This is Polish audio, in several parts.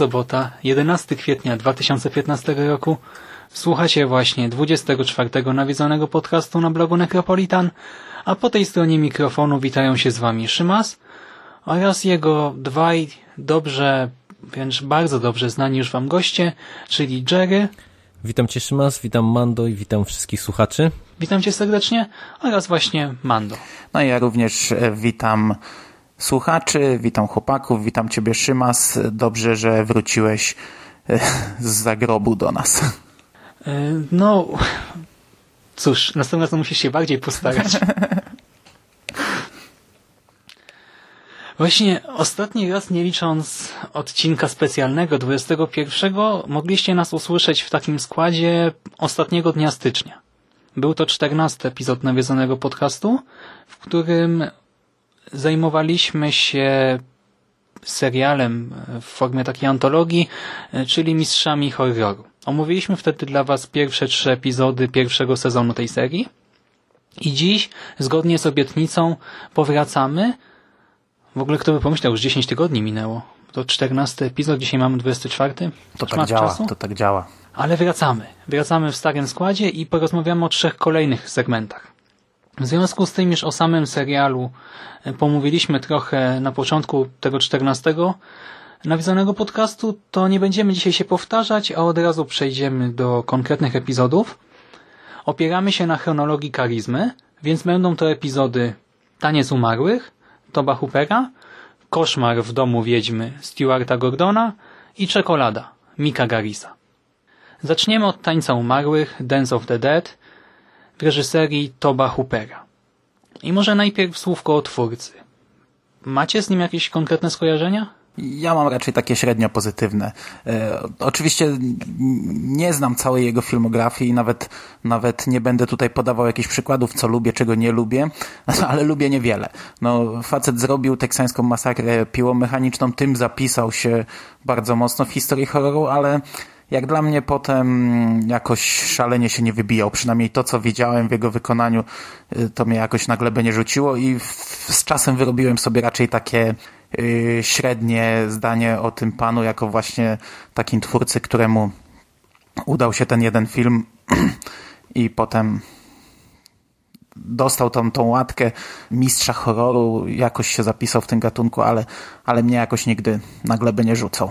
Sobota, 11 kwietnia 2015 roku. Słuchacie właśnie 24 nawiedzonego podcastu na blogu Necropolitan, a po tej stronie mikrofonu witają się z Wami Szymas oraz jego dwaj dobrze, wręcz bardzo dobrze znani już Wam goście, czyli Jerry. Witam Cię Szymas, witam Mando i witam wszystkich słuchaczy. Witam Cię serdecznie oraz właśnie Mando. No i ja również e, witam słuchaczy, witam chłopaków, witam Ciebie Szymas. Dobrze, że wróciłeś e, z zagrobu do nas. E, No, cóż, następnym razem musisz się bardziej postarać. Właśnie ostatni raz, nie licząc odcinka specjalnego 21, mogliście nas usłyszeć w takim składzie ostatniego dnia stycznia. Był to 14 epizod nawiedzonego podcastu, w którym zajmowaliśmy się serialem w formie takiej antologii, czyli Mistrzami Horroru. Omówiliśmy wtedy dla Was pierwsze trzy epizody pierwszego sezonu tej serii i dziś, zgodnie z obietnicą, powracamy. W ogóle kto by pomyślał, już 10 tygodni minęło. To 14 epizod, dzisiaj mamy 24. To Szmat tak działa, czasu. to tak działa. Ale wracamy. Wracamy w starym składzie i porozmawiamy o trzech kolejnych segmentach. W związku z tym, już o samym serialu e, pomówiliśmy trochę na początku tego 14 nawiązanego podcastu, to nie będziemy dzisiaj się powtarzać, a od razu przejdziemy do konkretnych epizodów. Opieramy się na chronologii karizmy, więc będą to epizody Taniec Umarłych, Toba Hoopera, Koszmar w domu wiedźmy Stuarta Gordona i Czekolada Mika Garisa. Zaczniemy od Tańca Umarłych, Dance of the Dead, w reżyserii Toba Hoopera. I może najpierw słówko o twórcy. Macie z nim jakieś konkretne skojarzenia? Ja mam raczej takie średnio pozytywne. E, oczywiście nie znam całej jego filmografii i nawet, nawet nie będę tutaj podawał jakichś przykładów, co lubię, czego nie lubię, ale lubię niewiele. No, facet zrobił teksańską masakrę piłą mechaniczną, tym zapisał się bardzo mocno w historii horroru, ale jak dla mnie potem jakoś szalenie się nie wybijał. Przynajmniej to, co widziałem w jego wykonaniu, y, to mnie jakoś na glebę nie rzuciło i z czasem wyrobiłem sobie raczej takie y, średnie zdanie o tym panu, jako właśnie takim twórcy, któremu udał się ten jeden film i potem dostał tą, tą łatkę mistrza horroru, jakoś się zapisał w tym gatunku, ale, ale mnie jakoś nigdy na glebę nie rzucał.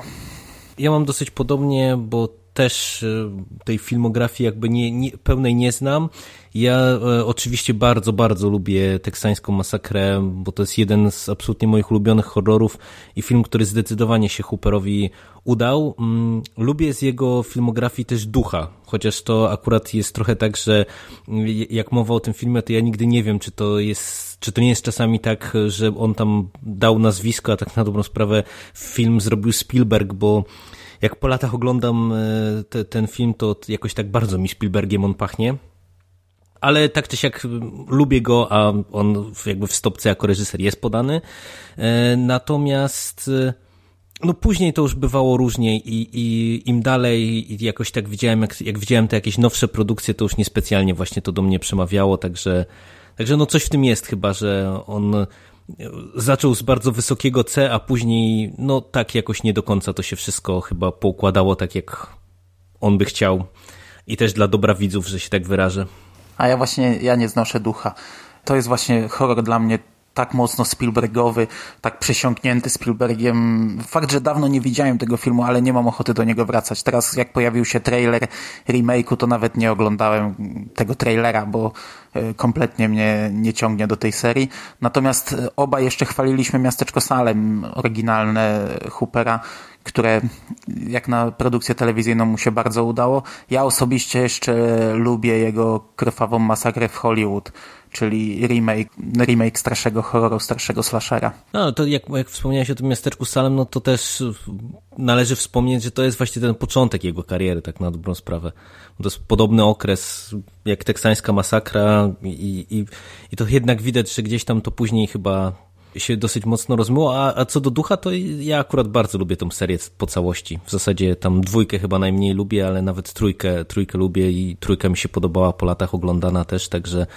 Ja mam dosyć podobnie, bo też e, tej filmografii jakby nie, nie, pełnej nie znam. Ja e, oczywiście bardzo, bardzo lubię teksańską masakrę, bo to jest jeden z absolutnie moich ulubionych horrorów i film, który zdecydowanie się Hooperowi udał. Mm, lubię z jego filmografii też ducha, chociaż to akurat jest trochę tak, że mm, jak mowa o tym filmie, to ja nigdy nie wiem, czy to jest, czy to nie jest czasami tak, że on tam dał nazwisko, a tak na dobrą sprawę film zrobił Spielberg, bo jak po latach oglądam e, te, ten film, to jakoś tak bardzo mi Spielbergiem on pachnie. Ale tak czy siak lubię go, a on jakby w stopce jako reżyser jest podany. E, Natomiast e, no później to już bywało różnie i, i im dalej jakoś tak widziałem, jak, jak widziałem te jakieś nowsze produkcje, to już niespecjalnie właśnie to do mnie przemawiało, także, także no coś w tym jest chyba, że on zaczął z bardzo wysokiego C, a później no tak jakoś nie do końca to się wszystko chyba poukładało tak jak on by chciał i też dla dobra widzów, że się tak wyrażę. A ja właśnie, ja nie znoszę ducha. To jest właśnie horror dla mnie tak mocno Spielbergowy, tak przesiąknięty Spielbergiem. Fakt, że dawno nie widziałem tego filmu, ale nie mam ochoty do niego wracać. Teraz jak pojawił się trailer remake'u, to nawet nie oglądałem tego trailera, bo e, kompletnie mnie nie ciągnie do tej serii. Natomiast e, oba jeszcze chwaliliśmy Miasteczko Salem, oryginalne Hoopera, które jak na produkcję telewizyjną mu się bardzo udało. Ja osobiście jeszcze lubię jego krwawą masakrę w Hollywood, czyli remake, remake starszego horroru, starszego slashera. No, to jak, jak wspomniałeś o tym miasteczku Salem, no to też należy wspomnieć, że to jest właśnie ten początek jego kariery, tak na dobrą sprawę. To jest podobny okres jak teksańska masakra i, i, i to jednak widać, że gdzieś tam to później chyba się dosyć mocno rozmyło, a, a co do ducha, to ja akurat bardzo lubię tą serię po całości. W zasadzie tam dwójkę chyba najmniej lubię, ale nawet trójkę, trójkę lubię i trójka mi się podobała po latach oglądana też, także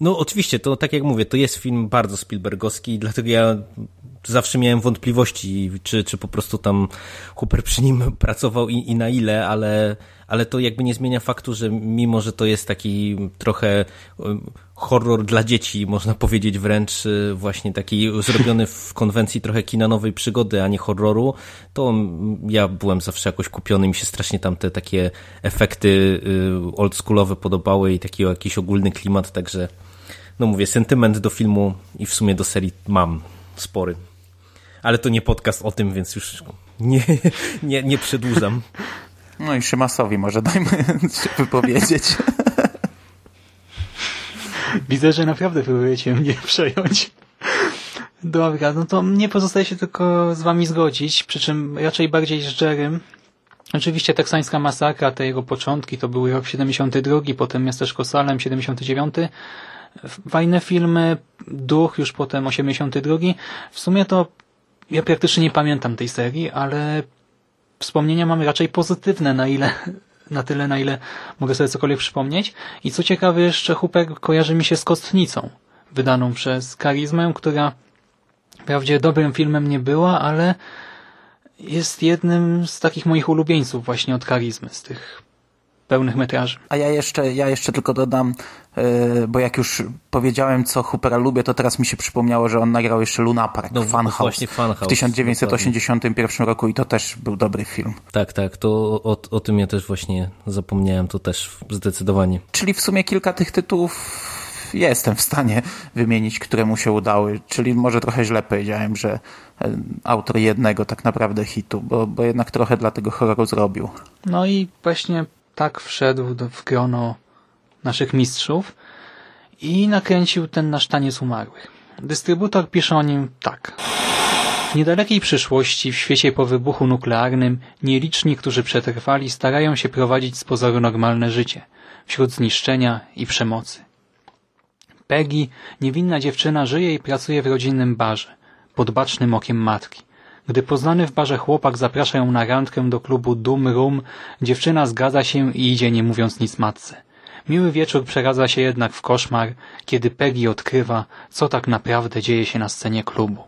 no oczywiście, to tak jak mówię, to jest film bardzo Spielbergowski, dlatego ja zawsze miałem wątpliwości, czy, czy po prostu tam Hooper przy nim pracował i, i na ile, ale, ale to jakby nie zmienia faktu, że mimo, że to jest taki trochę um, horror dla dzieci, można powiedzieć wręcz y, właśnie taki zrobiony w konwencji trochę kina nowej przygody, a nie horroru, to ja byłem zawsze jakoś kupiony, mi się strasznie tam te takie efekty y, oldschoolowe podobały i taki jakiś ogólny klimat, także no mówię, sentyment do filmu i w sumie do serii mam spory. Ale to nie podcast o tym, więc już nie, nie, nie przedłużam. No i Szymasowi może dajmy się wypowiedzieć. Widzę, że naprawdę próbujecie mnie przejąć. Dobra, no to mnie pozostaje się tylko z wami zgodzić, przy czym raczej bardziej z Jerem. Oczywiście teksańska masakra, te jego początki to były rok 72, potem Miasteczko Salem 79, fajne filmy, Duch już potem 82. W sumie to ja praktycznie nie pamiętam tej serii, ale wspomnienia mamy raczej pozytywne, na ile na tyle, na ile mogę sobie cokolwiek przypomnieć. I co ciekawe, jeszcze Hooper kojarzy mi się z Kostnicą, wydaną przez Karizmę, która wprawdzie dobrym filmem nie była, ale jest jednym z takich moich ulubieńców właśnie od Karizmy, z tych pełnych metraży. A ja jeszcze, ja jeszcze tylko dodam, yy, bo jak już powiedziałem, co Hoopera lubię, to teraz mi się przypomniało, że on nagrał jeszcze Luna Park, no, Funhouse, właśnie Funhouse w 1981 dokładnie. roku i to też był dobry film. Tak, tak, to o, o tym ja też właśnie zapomniałem, to też zdecydowanie. Czyli w sumie kilka tych tytułów jestem w stanie wymienić, które mu się udały, czyli może trochę źle powiedziałem, że e, autor jednego tak naprawdę hitu, bo, bo jednak trochę dla tego horroru zrobił. No i właśnie tak wszedł do, w grono naszych mistrzów i nakręcił ten nasz taniec umarłych. Dystrybutor pisze o nim tak. W niedalekiej przyszłości, w świecie po wybuchu nuklearnym, nieliczni, którzy przetrwali, starają się prowadzić z pozoru normalne życie, wśród zniszczenia i przemocy. Peggy, niewinna dziewczyna, żyje i pracuje w rodzinnym barze, pod bacznym okiem matki. Gdy poznany w barze chłopak zaprasza ją na randkę do klubu Doom Room, dziewczyna zgadza się i idzie nie mówiąc nic matce. Miły wieczór przeradza się jednak w koszmar, kiedy Peggy odkrywa, co tak naprawdę dzieje się na scenie klubu.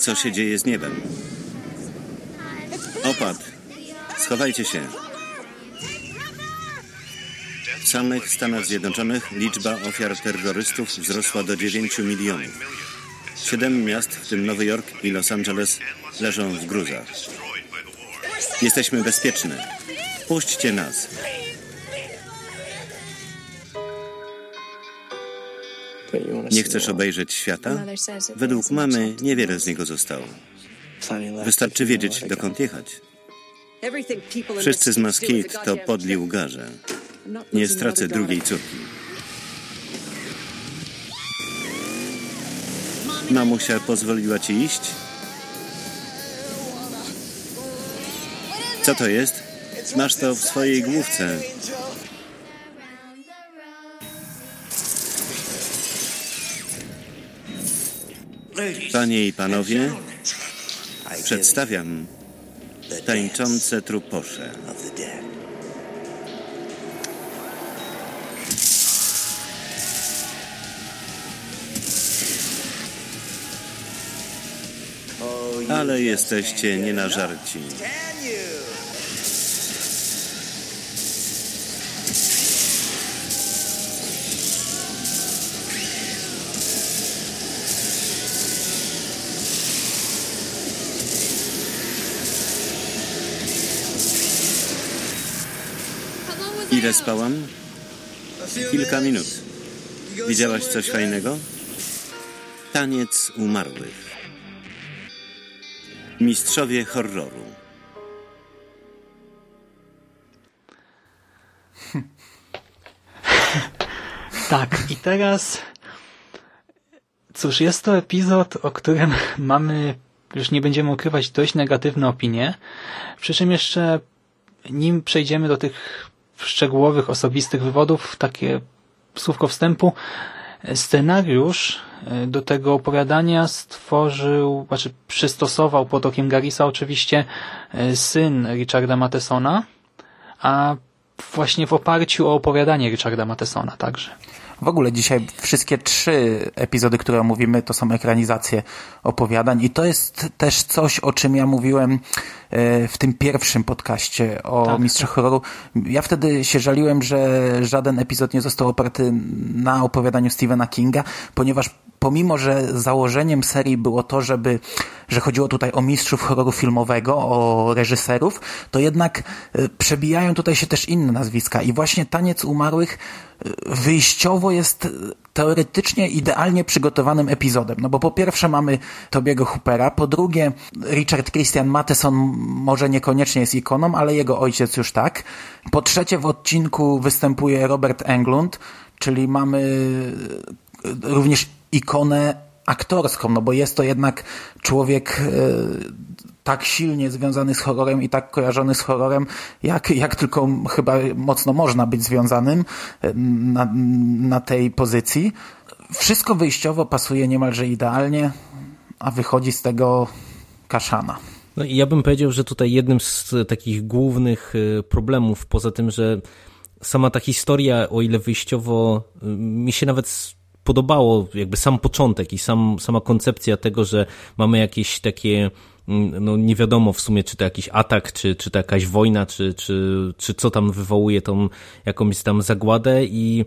Co się dzieje z niebem? Opad. Schowajcie się. W samych Stanach Zjednoczonych liczba ofiar terrorystów wzrosła do 9 milionów. Siedem miast, w tym Nowy Jork i Los Angeles, leżą w gruzach. Jesteśmy bezpieczne. Puśćcie nas. Nie chcesz obejrzeć świata? Według mamy niewiele z niego zostało. Wystarczy wiedzieć, dokąd jechać. Wszyscy z Maskit to podli ugarze. Nie stracę drugiej córki. Mamusia pozwoliła ci iść? Co to jest? Masz to w swojej główce. Panie i panowie, przedstawiam Tańczące truposze. Ale jesteście nie na żarci. Ile spałam? Kilka minut. Widziałaś coś fajnego? Taniec umarłych. Mistrzowie horroru. Tak, i teraz cóż, jest to epizod, o którym mamy, już nie będziemy ukrywać, dość negatywne opinie. Przy czym jeszcze nim przejdziemy do tych szczegółowych, osobistych wywodów, takie słówko wstępu, scenariusz e, do tego opowiadania stworzył, znaczy przystosował pod okiem Garisa oczywiście e, syn Richarda Mathesona, a właśnie w oparciu o opowiadanie Richarda Mathesona także. W ogóle dzisiaj wszystkie trzy epizody, które omówimy, to są ekranizacje opowiadań i to jest też coś, o czym ja mówiłem w tym pierwszym podcaście o tak, Mistrzach tak. Horroru. Ja wtedy się żaliłem, że żaden epizod nie został oparty na opowiadaniu Stephena Kinga, ponieważ pomimo, że założeniem serii było to, żeby, że chodziło tutaj o mistrzów horroru filmowego, o reżyserów, to jednak e, przebijają tutaj się też inne nazwiska i właśnie Taniec Umarłych e, wyjściowo jest teoretycznie idealnie przygotowanym epizodem. No bo po pierwsze mamy Tobiego Hoopera, po drugie Richard Christian Matheson może niekoniecznie jest ikoną, ale jego ojciec już tak. Po trzecie w odcinku występuje Robert Englund, czyli mamy również ikonę aktorską, no bo jest to jednak człowiek e, tak silnie związany z horrorem i tak kojarzony z horrorem, jak, jak tylko chyba mocno można być związanym e, na, na tej pozycji. Wszystko wyjściowo pasuje niemalże idealnie, a wychodzi z tego kaszana. No i ja bym powiedział, że tutaj jednym z takich głównych e, problemów, poza tym, że sama ta historia, o ile wyjściowo mi się nawet podobało jakby sam początek i sam, sama koncepcja tego, że mamy jakieś takie mm, no nie wiadomo w sumie, czy to jakiś atak, czy, czy to jakaś wojna, czy, czy, czy co tam wywołuje tą jakąś tam zagładę i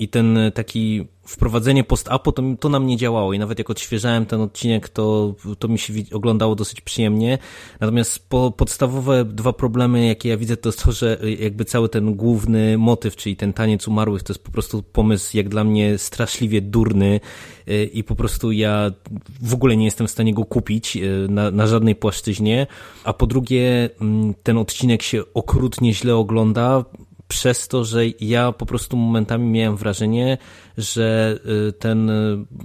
i ten taki wprowadzenie post-apo to, to nam nie działało i nawet jak odświeżałem ten odcinek, to, to mi się oglądało dosyć przyjemnie. Natomiast po, podstawowe dwa problemy, jakie ja widzę, to jest to, że jakby cały ten główny motyw, czyli ten taniec umarłych, to jest po prostu pomysł jak dla mnie straszliwie durny y, i po prostu ja w ogóle nie jestem w stanie go kupić y, na, na żadnej płaszczyźnie. A po drugie, mm, ten odcinek się okrutnie źle ogląda przez to, że ja po prostu momentami miałem wrażenie, że y, ten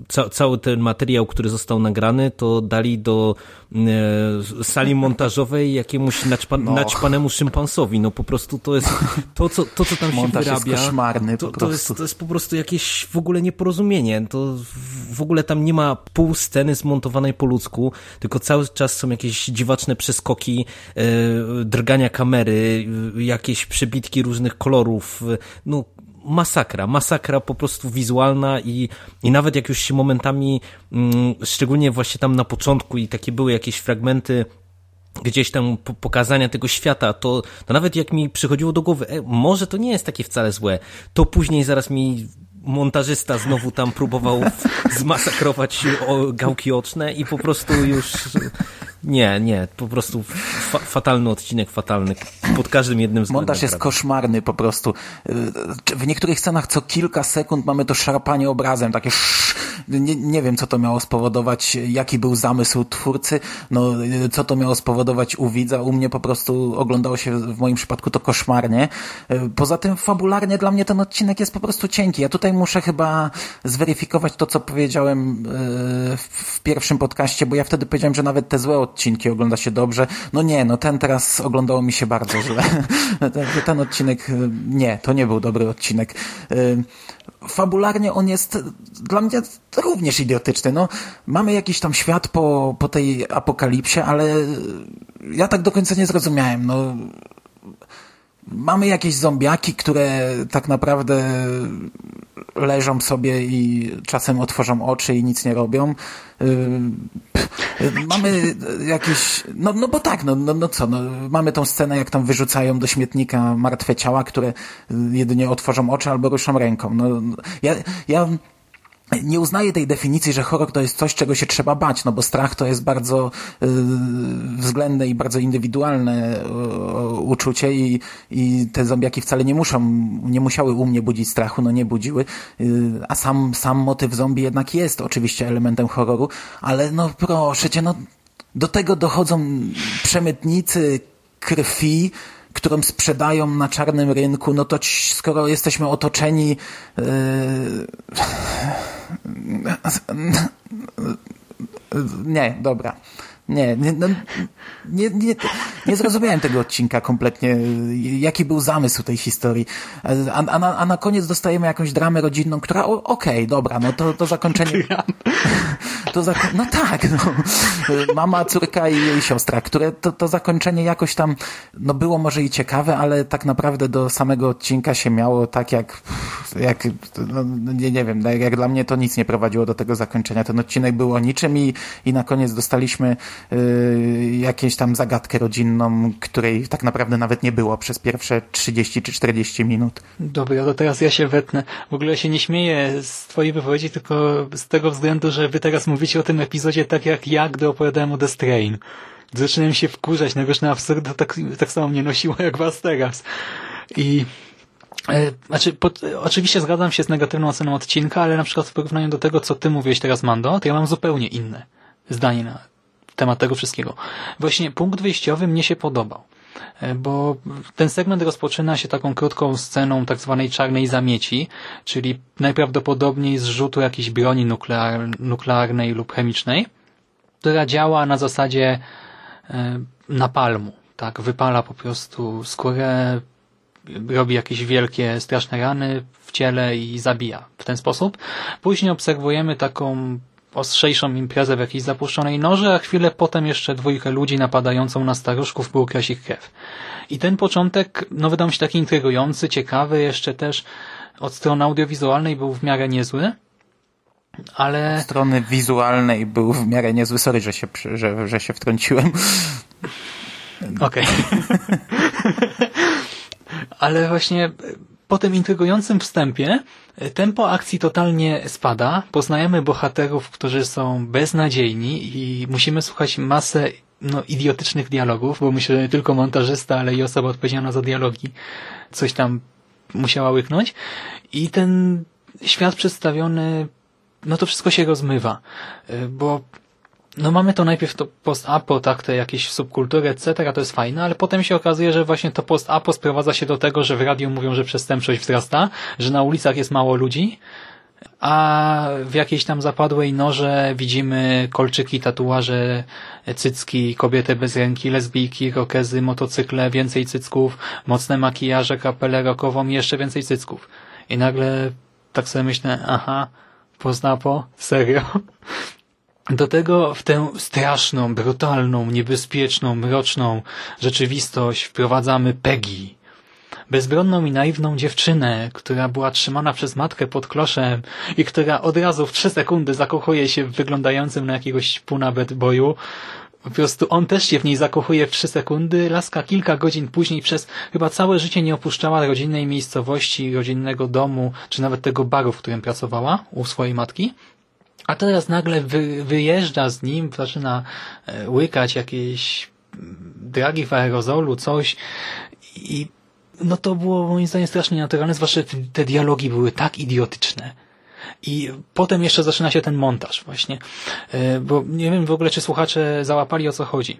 ca cały ten materiał, który został nagrany, to dali do y, sali montażowej jakiemuś naćpa no. naćpanemu szympansowi. No po prostu to jest to, co, to, co tam się Montaż wyrabia. Jest koszmarny to, to, jest, to jest po prostu jakieś w ogóle nieporozumienie. To w ogóle tam nie ma pół sceny zmontowanej po ludzku, tylko cały czas są jakieś dziwaczne przeskoki, y, drgania kamery, jakieś przebitki różnych kolorów. No masakra, masakra po prostu wizualna i, i nawet jak już się momentami, mm, szczególnie właśnie tam na początku i takie były jakieś fragmenty gdzieś tam pokazania tego świata, to, to nawet jak mi przychodziło do głowy, e, może to nie jest takie wcale złe, to później zaraz mi montażysta znowu tam próbował zmasakrować gałki oczne i po prostu już nie, nie, po prostu fa fatalny odcinek, fatalny pod każdym jednym względem. Montaż jest koszmarny po prostu. W niektórych scenach co kilka sekund mamy to szarpanie obrazem, takie sz nie, nie wiem, co to miało spowodować, jaki był zamysł twórcy, no, co to miało spowodować u widza. U mnie po prostu oglądało się w moim przypadku to koszmarnie. Poza tym fabularnie dla mnie ten odcinek jest po prostu cienki. Ja tutaj muszę chyba zweryfikować to, co powiedziałem e, w pierwszym podcaście, bo ja wtedy powiedziałem, że nawet te złe odcinki ogląda się dobrze. No nie, no ten teraz oglądało mi się bardzo źle. ten, ten odcinek, nie, to nie był dobry odcinek. Fabularnie on jest dla mnie również idiotyczny. No, mamy jakiś tam świat po, po tej apokalipsie, ale ja tak do końca nie zrozumiałem. No, mamy jakieś zombiaki, które tak naprawdę leżą sobie i czasem otworzą oczy i nic nie robią. Mamy jakieś, no, no bo tak, no, no, no co, no, mamy tą scenę, jak tam wyrzucają do śmietnika martwe ciała, które jedynie otworzą oczy albo ruszą ręką. No, ja, ja nie uznaję tej definicji, że horror to jest coś, czego się trzeba bać, no bo strach to jest bardzo y, względne i bardzo indywidualne y, uczucie i, i te zombiaki wcale nie muszą, nie musiały u mnie budzić strachu, no nie budziły, y, a sam, sam motyw zombie jednak jest oczywiście elementem horroru, ale no proszę cię, no do tego dochodzą przemytnicy krwi, którą sprzedają na czarnym rynku, no to skoro jesteśmy otoczeni yy, nie, dobra. Nie, nie, no, nie, nie, nie zrozumiałem tego odcinka kompletnie. Jaki był zamysł tej historii? A, a, na, a na koniec dostajemy jakąś dramę rodzinną, która okej, okay, dobra, no to, to zakończenie... To zako... No tak, no. Mama, córka i jej siostra, które to, to zakończenie jakoś tam, no było może i ciekawe, ale tak naprawdę do samego odcinka się miało tak jak, jak no, nie, nie wiem, jak dla mnie to nic nie prowadziło do tego zakończenia. Ten odcinek był o niczym i, i na koniec dostaliśmy y, jakieś tam zagadkę rodzinną, której tak naprawdę nawet nie było przez pierwsze 30 czy 40 minut. Dobra, to teraz ja się wetnę. W ogóle się nie śmieję z twojej wypowiedzi, tylko z tego względu, że wy teraz mówicie o tym epizodzie tak jak ja, gdy opowiadałem o The Strain. Zaczynałem się wkurzać na na absurd, tak, tak samo mnie nosiło jak was teraz. I e, znaczy, pod, oczywiście zgadzam się z negatywną oceną odcinka, ale na przykład w porównaniu do tego, co ty mówiłeś teraz, Mando, to ja mam zupełnie inne zdanie na temat tego wszystkiego. Właśnie punkt wyjściowy mnie się podobał. E, bo ten segment rozpoczyna się taką krótką sceną tak zwanej czarnej zamieci, czyli najprawdopodobniej zrzutu jakiejś broni nuklear, nuklearnej lub chemicznej, która działa na zasadzie e, napalmu. Tak, wypala po prostu skórę, robi jakieś wielkie, straszne rany w ciele i zabija w ten sposób. Później obserwujemy taką ostrzejszą imprezę w jakiejś zapuszczonej noże, a chwilę potem jeszcze dwójkę ludzi napadającą na staruszków, by ukraść ich krew. I ten początek, no wydał mi się taki intrygujący, ciekawy, jeszcze też od strony audiowizualnej był w miarę niezły, ale... Od strony wizualnej był w miarę niezły, sorry, że się, że, że się wtrąciłem. Okej. Ale właśnie po tym intrygującym wstępie e, tempo akcji totalnie spada. Poznajemy bohaterów, którzy są beznadziejni i musimy słuchać masę no, idiotycznych dialogów, bo myślę, że nie tylko montażysta, ale i osoba odpowiedzialna za dialogi coś tam musiała łyknąć. I ten świat przedstawiony, no to wszystko się rozmywa, e, bo no mamy to najpierw to post-apo, tak, te jakieś subkultury, etc., to jest fajne, ale potem się okazuje, że właśnie to post-apo sprowadza się do tego, że w radiu mówią, że przestępczość wzrasta, że na ulicach jest mało ludzi, a w jakiejś tam zapadłej norze widzimy kolczyki, tatuaże, cycki, kobiety bez ręki, lesbijki, rokezy, motocykle, więcej cycków, mocne makijaże, kapelę rokową i jeszcze więcej cycków. I nagle tak sobie myślę, aha, poznapo? Serio? Do tego w tę straszną, brutalną, niebezpieczną, mroczną rzeczywistość wprowadzamy Peggy. Bezbronną i naiwną dziewczynę, która była trzymana przez matkę pod kloszem i która od razu w trzy sekundy zakochuje się w wyglądającym na jakiegoś puna bad boyu. Po prostu on też się w niej zakochuje w trzy sekundy. Laska kilka godzin później przez chyba całe życie nie opuszczała rodzinnej miejscowości, rodzinnego domu, czy nawet tego baru, w którym pracowała u swojej matki. A teraz nagle wy, wyjeżdża z nim, zaczyna e, łykać jakieś mm, dragi w aerozolu, coś i no to było moim zdaniem strasznie naturalne, zwłaszcza te, te dialogi były tak idiotyczne. I potem jeszcze zaczyna się ten montaż właśnie, e, bo nie wiem w ogóle, czy słuchacze załapali o co chodzi.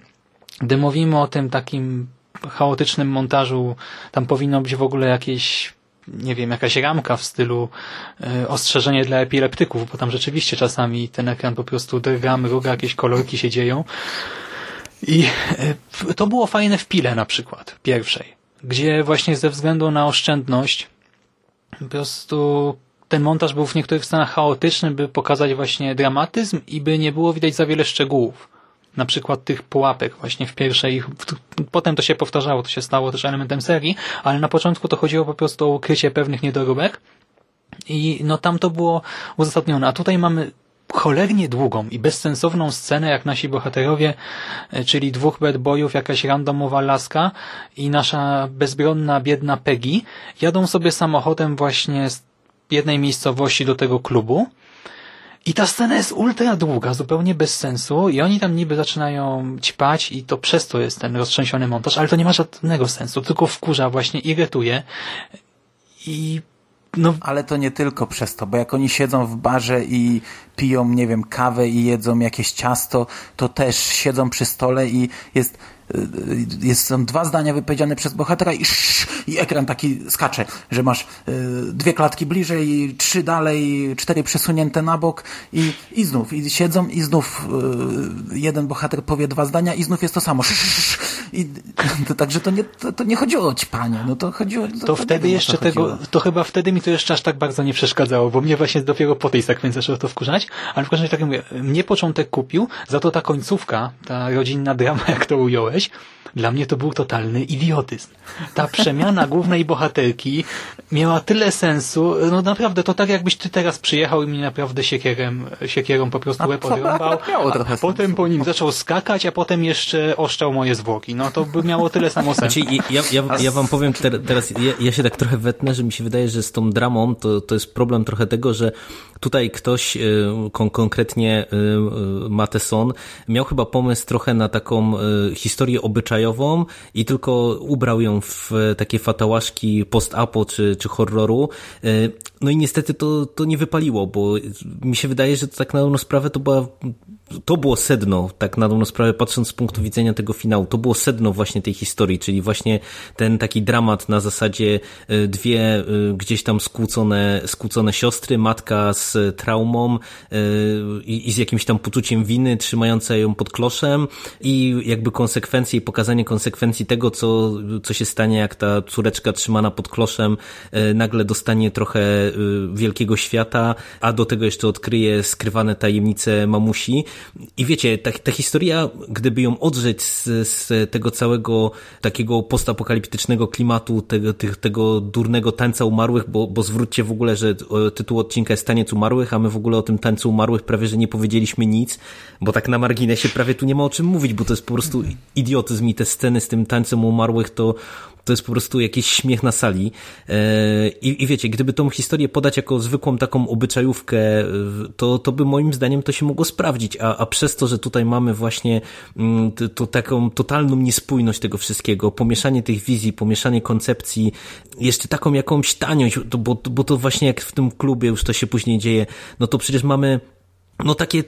Gdy mówimy o tym takim chaotycznym montażu, tam powinno być w ogóle jakieś nie wiem, jakaś ramka w stylu y, ostrzeżenie dla epileptyków, bo tam rzeczywiście czasami ten ekran po prostu drga, mruga, jakieś kolorki się dzieją. I y, to było fajne w pile na przykład, pierwszej, gdzie właśnie ze względu na oszczędność po prostu ten montaż był w niektórych scenach chaotyczny, by pokazać właśnie dramatyzm i by nie było widać za wiele szczegółów na przykład tych pułapek właśnie w pierwszej, potem to się powtarzało, to się stało też elementem serii, ale na początku to chodziło po prostu o ukrycie pewnych niedoróbek I no tam to było uzasadnione. A tutaj mamy cholernie długą i bezsensowną scenę, jak nasi bohaterowie, e, czyli dwóch bad boyów, jakaś randomowa laska i nasza bezbronna, biedna Peggy, jadą sobie samochodem właśnie z jednej miejscowości do tego klubu i ta scena jest ultra długa, zupełnie bez sensu i oni tam niby zaczynają ćpać i to przez to jest ten roztrzęsiony montaż, ale to nie ma żadnego sensu, tylko wkurza właśnie, irytuje. I no, Ale to nie tylko przez to, bo jak oni siedzą w barze i piją, nie wiem, kawę i jedzą jakieś ciasto, to też siedzą przy stole i jest jest, są dwa zdania wypowiedziane przez bohatera i, sz, i ekran taki skacze, że masz y, dwie klatki bliżej, trzy dalej, cztery przesunięte na bok i, i znów, i siedzą i znów y, jeden bohater powie dwa zdania i znów jest to samo. Sz, i, to, także to nie, to, to, nie chodziło o ćpanie, no to chodziło... To, to wtedy jeszcze tego, to chyba wtedy mi to jeszcze aż tak bardzo nie przeszkadzało, bo mnie właśnie dopiero po tej sekwencji zaczęło to wkurzać, ale w każdym razie tak jak mówię, mnie początek kupił, za to ta końcówka, ta rodzinna drama, jak to euch. Dla mnie to był totalny idiotyzm. Ta przemiana głównej bohaterki miała tyle sensu, no naprawdę, to tak jakbyś ty teraz przyjechał i mi naprawdę siekierem, siekierą po prostu łeb odrąbał, a potem po nim zaczął skakać, a potem jeszcze oszczał moje zwłoki. No to by miało tyle samo sensu. Znaczy, ja, ja, ja wam powiem teraz, ja, ja się tak trochę wetnę, że mi się wydaje, że z tą dramą to, to jest problem trochę tego, że tutaj ktoś, y, kon konkretnie y, y, Mateson, miał chyba pomysł trochę na taką historię obyczajową i tylko ubrał ją w takie fatałaszki post-apo czy, czy horroru. No i niestety to, to nie wypaliło, bo mi się wydaje, że tak na dobrą sprawę to była to było sedno, tak na dobrą sprawę, patrząc z punktu widzenia tego finału, to było sedno właśnie tej historii, czyli właśnie ten taki dramat na zasadzie y, dwie y, gdzieś tam skłócone, skłócone siostry, matka z traumą y, i, i z jakimś tam poczuciem winy, trzymająca ją pod kloszem i jakby konsekwencje i pokazanie konsekwencji tego, co, co się stanie, jak ta córeczka trzymana pod kloszem nagle dostanie trochę wielkiego świata, a do tego jeszcze odkryje skrywane tajemnice mamusi i wiecie, ta, ta historia, gdyby ją odrzeć z, z tego całego takiego postapokaliptycznego klimatu, tego, tych, tego durnego tańca umarłych, bo, bo zwróćcie w ogóle, że tytuł odcinka jest Taniec umarłych, a my w ogóle o tym tańcu umarłych prawie, że nie powiedzieliśmy nic, bo tak na marginesie prawie tu nie ma o czym mówić, bo to jest po prostu idiotyzm i te sceny z tym tańcem umarłych to to jest po prostu jakiś śmiech na sali. E, I, I, wiecie, gdyby tą historię podać jako zwykłą taką obyczajówkę, e, to, to by moim zdaniem to się mogło sprawdzić, a, a przez to, że tutaj mamy właśnie mm, to, to taką totalną niespójność tego wszystkiego, pomieszanie tych wizji, pomieszanie koncepcji, jeszcze taką jakąś taniość, bo, bo to właśnie jak w tym klubie już to się później dzieje, no to przecież mamy no takie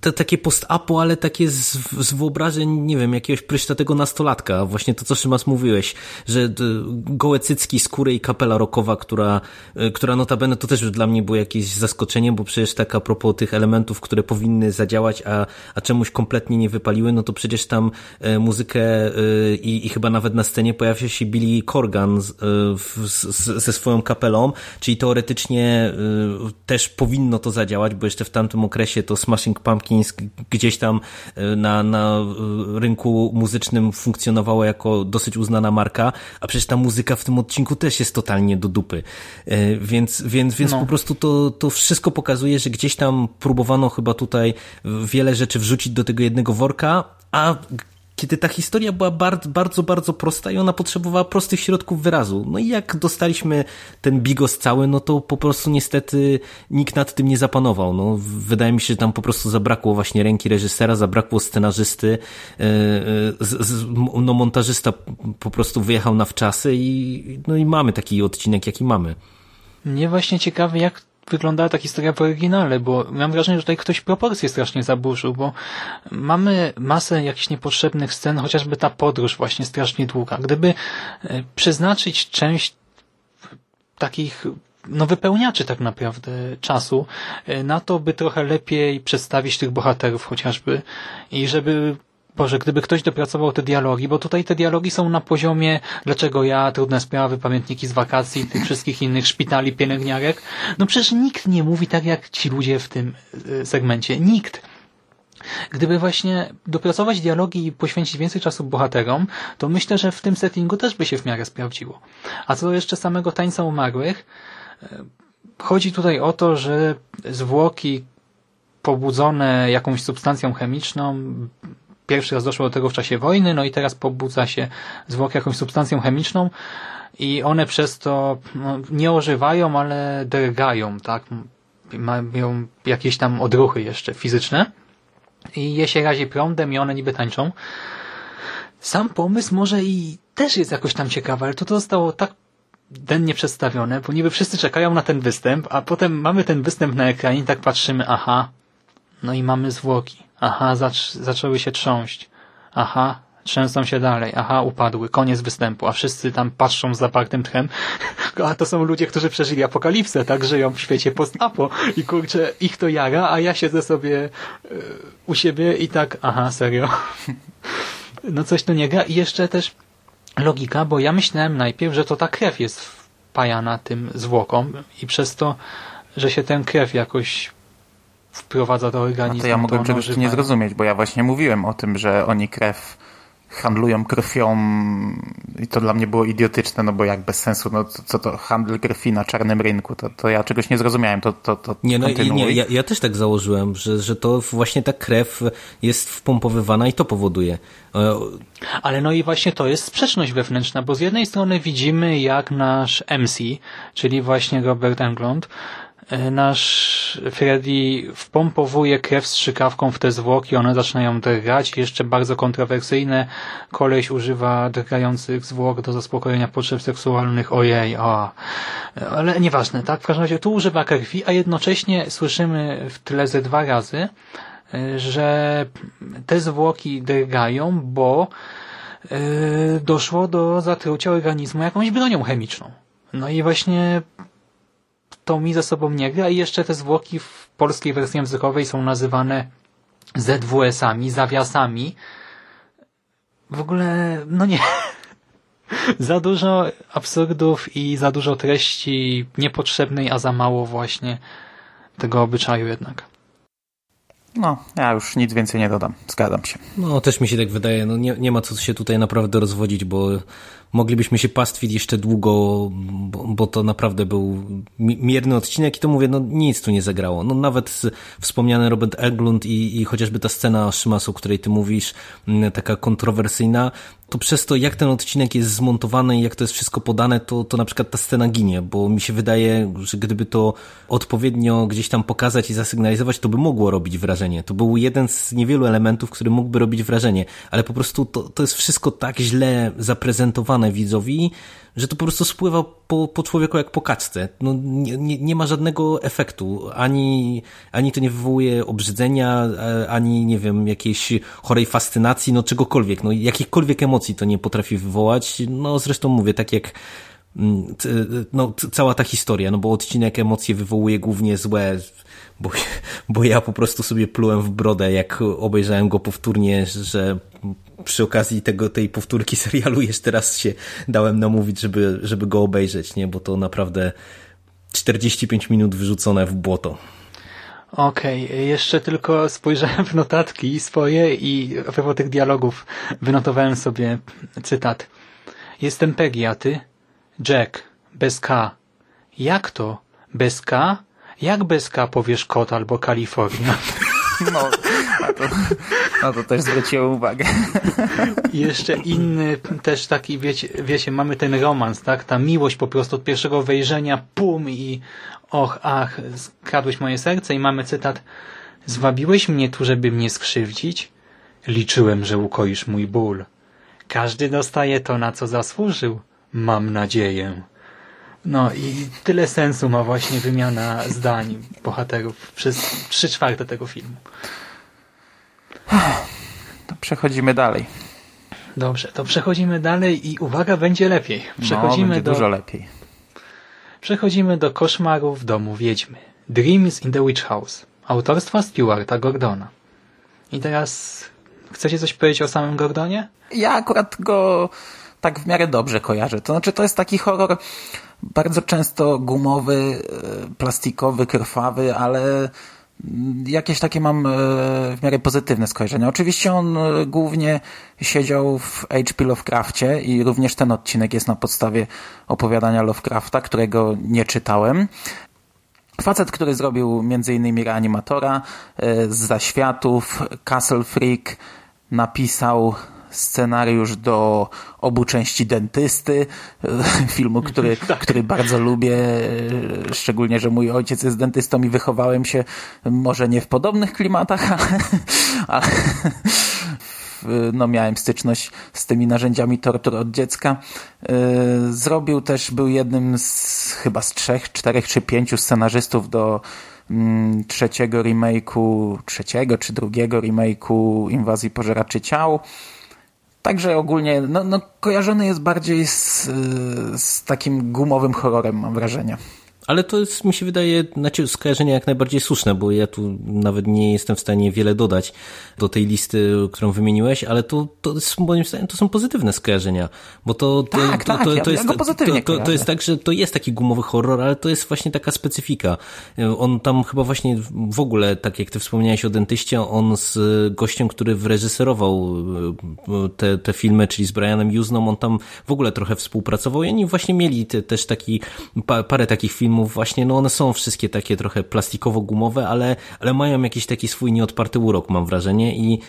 te, takie post-apo, ale takie z, z wyobrażeń, nie wiem, jakiegoś pryszczatego nastolatka. Właśnie to, co Szymas mówiłeś, że gołe cycki, skóry i kapela rokowa, która, e, która notabene to też dla mnie było jakieś zaskoczenie, bo przecież tak a propos tych elementów, które powinny zadziałać, a, a czemuś kompletnie nie wypaliły, no to przecież tam e, muzykę e, i, i chyba nawet na scenie pojawia się Billy Corgan z, z, ze swoją kapelą, czyli teoretycznie też powinno to zadziałać, bo jeszcze w tamtym okresie to Smashing Pump Pumpkins gdzieś tam e, na, na e, rynku muzycznym funkcjonowała jako dosyć uznana marka, a przecież ta muzyka w tym odcinku też jest totalnie do dupy. E, więc, więc, więc no. po prostu to, to wszystko pokazuje, że gdzieś tam próbowano chyba tutaj wiele rzeczy wrzucić do tego jednego worka, a kiedy ta historia była bardzo, bardzo, bardzo prosta i ona potrzebowała prostych środków wyrazu. No i jak dostaliśmy ten bigos cały, no to po prostu niestety nikt nad tym nie zapanował. No, wydaje mi się, że tam po prostu zabrakło właśnie ręki reżysera, zabrakło scenarzysty, e, e, no montażysta po prostu wyjechał na wczasy i, no i mamy taki odcinek, jaki mamy. Mnie właśnie ciekawy, jak wyglądała ta historia w oryginale, bo mam wrażenie, że tutaj ktoś proporcje strasznie zaburzył, bo mamy masę jakichś niepotrzebnych scen, chociażby ta podróż właśnie strasznie długa. Gdyby e, przeznaczyć część takich no wypełniaczy tak naprawdę czasu e, na to, by trochę lepiej przedstawić tych bohaterów chociażby i żeby Boże, gdyby ktoś dopracował te dialogi, bo tutaj te dialogi są na poziomie dlaczego ja, trudne sprawy, pamiętniki z wakacji, tych wszystkich innych szpitali, pielęgniarek. No przecież nikt nie mówi tak jak ci ludzie w tym e, segmencie. Nikt. Gdyby właśnie dopracować dialogi i poświęcić więcej czasu bohaterom, to myślę, że w tym settingu też by się w miarę sprawdziło. A co do jeszcze samego tańca umarłych, e, chodzi tutaj o to, że zwłoki pobudzone jakąś substancją chemiczną pierwszy raz doszło do tego w czasie wojny, no i teraz pobudza się zwłok jakąś substancją chemiczną i one przez to no, nie ożywają, ale drgają, tak? Mają jakieś tam odruchy jeszcze fizyczne i je się razi prądem i one niby tańczą. Sam pomysł może i też jest jakoś tam ciekawy, ale to, to zostało tak dennie przedstawione, bo niby wszyscy czekają na ten występ, a potem mamy ten występ na ekranie tak patrzymy, aha, no i mamy zwłoki. Aha, zac zaczęły się trząść. Aha, trzęsą się dalej. Aha, upadły. Koniec występu. A wszyscy tam patrzą z zapartym tchem. A to są ludzie, którzy przeżyli apokalipsę, tak? Żyją w świecie post-apo. I kurczę, ich to jara, a ja siedzę sobie yy, u siebie i tak, aha, serio. No coś to nie gra. I jeszcze też logika, bo ja myślałem najpierw, że to ta krew jest wpajana tym zwłokom i przez to, że się tę krew jakoś wprowadza do organizmu. No to ja mogłem czegoś nie zrozumieć, bo ja właśnie mówiłem o tym, że oni krew handlują krwią i to dla mnie było idiotyczne, no bo jak bez sensu, no co to handel krwi na czarnym rynku, to, to ja czegoś nie zrozumiałem, to, to, to Nie, no nie, ja, ja też tak założyłem, że, że to właśnie ta krew jest wpompowywana i to powoduje. E, Ale no i właśnie to jest sprzeczność wewnętrzna, bo z jednej strony widzimy jak nasz MC, czyli właśnie Robert Englund, nasz Freddy wpompowuje krew strzykawką w te zwłoki, one zaczynają drgać. Jeszcze bardzo kontrowersyjne, koleś używa drgających zwłok do zaspokojenia potrzeb seksualnych. Ojej, o. Ale nieważne, tak? W każdym razie tu używa krwi, a jednocześnie słyszymy w tle ze dwa razy, e, że te zwłoki drgają, bo e, doszło do zatrucia organizmu jakąś bronią chemiczną. No i właśnie to mi ze sobą nie gra i jeszcze te zwłoki w polskiej wersji językowej są nazywane ZWS-ami, zawiasami. W ogóle, no nie. za dużo absurdów i za dużo treści niepotrzebnej, a za mało właśnie tego obyczaju jednak. No, ja już nic więcej nie dodam. Zgadzam się. No, też mi się tak wydaje. No, nie, nie ma co się tutaj naprawdę rozwodzić, bo moglibyśmy się pastwić jeszcze długo, bo, bo, to naprawdę był mierny odcinek i to mówię, no nic tu nie zagrało. No nawet wspomniany Robert Eglund i, i chociażby ta scena Szymas, o której ty mówisz, taka kontrowersyjna, to przez to, jak ten odcinek jest zmontowany i jak to jest wszystko podane, to, to na przykład ta scena ginie, bo mi się wydaje, że gdyby to odpowiednio gdzieś tam pokazać i zasygnalizować, to by mogło robić wrażenie. To był jeden z niewielu elementów, który mógłby robić wrażenie, ale po prostu to, to jest wszystko tak źle zaprezentowane widzowi, że to po prostu spływa po, po człowieku jak po kaczce. No, nie, nie, nie ma żadnego efektu. Ani, ani to nie wywołuje obrzydzenia, ani, nie wiem, jakiejś chorej fascynacji, no czegokolwiek. No, jakichkolwiek emocji to nie potrafi wywołać. No, zresztą mówię, tak jak mm, no, cała ta historia, no bo odcinek emocje wywołuje głównie złe, bo, bo ja po prostu sobie plułem w brodę, jak obejrzałem go powtórnie, że przy okazji tego, tej powtórki serialu jeszcze raz się dałem namówić, żeby, żeby go obejrzeć, nie? bo to naprawdę 45 minut wyrzucone w błoto. Okej, okay. jeszcze tylko spojrzałem w notatki swoje i a tych dialogów wynotowałem sobie cytat. Jestem Peggy, a ty? Jack, bez K. Jak to? Bez K? Jak bez K powiesz kot albo Kalifornia? No, a to, a to też zwróciło uwagę. I jeszcze inny, też taki, wiecie, wiecie, mamy ten romans, tak? Ta miłość po prostu od pierwszego wejrzenia, pum i och, ach, skradłeś moje serce i mamy cytat Zwabiłeś mnie tu, żeby mnie skrzywdzić? Liczyłem, że ukoisz mój ból. Każdy dostaje to, na co zasłużył. Mam nadzieję. No i tyle sensu ma właśnie wymiana zdań bohaterów przez trzy czwarte tego filmu. To przechodzimy dalej. Dobrze, to przechodzimy dalej i uwaga, będzie lepiej. No, przechodzimy no, będzie do, dużo lepiej. Przechodzimy do koszmarów w domu wiedźmy. Dreams in the Witch House. Autorstwa Stewarta Gordona. I teraz chcecie coś powiedzieć o samym Gordonie? Ja akurat go tak w miarę dobrze kojarzę. To znaczy, to jest taki horror bardzo często gumowy, e, plastikowy, krwawy, ale jakieś takie mam e, w miarę pozytywne skojarzenia. Oczywiście on e, głównie siedział w H.P. Lovecraftie i również ten odcinek jest na podstawie opowiadania Lovecrafta, którego nie czytałem. Facet, który zrobił m.in. reanimatora z zaświatów, Castle Freak, napisał scenariusz do obu części Dentysty, filmu, który, tak. który bardzo lubię, szczególnie, że mój ojciec jest dentystą i wychowałem się może nie w podobnych klimatach, ale, ale no, miałem styczność z tymi narzędziami tortur od dziecka. Zrobił też, był jednym z chyba z trzech, czterech czy pięciu scenarzystów do mm, trzeciego remake'u, trzeciego czy drugiego remake'u Inwazji Pożeraczy Ciał. Także ogólnie no, no, kojarzony jest bardziej z, z takim gumowym horrorem, mam wrażenie. Ale to jest, mi się wydaje, znaczy skojarzenie jak najbardziej słuszne, bo ja tu nawet nie jestem w stanie wiele dodać do tej listy, którą wymieniłeś, ale to, to jest, moim zdaniem to są pozytywne skojarzenia, bo to, to, tak, to, tak, to, ja, to, jest, ja to, to, to jest tak, że to jest taki gumowy horror, ale to jest właśnie taka specyfika. On tam chyba właśnie w ogóle, tak jak ty wspomniałeś o dentyście, on z gościem, który wyreżyserował e, te, te filmy, czyli z Brianem Juzną, on tam w ogóle trochę współpracował i oni właśnie mieli te, też taki, parę takich filmów, filmów właśnie, no one są wszystkie takie trochę plastikowo-gumowe, ale, ale mają jakiś taki swój nieodparty urok, mam wrażenie i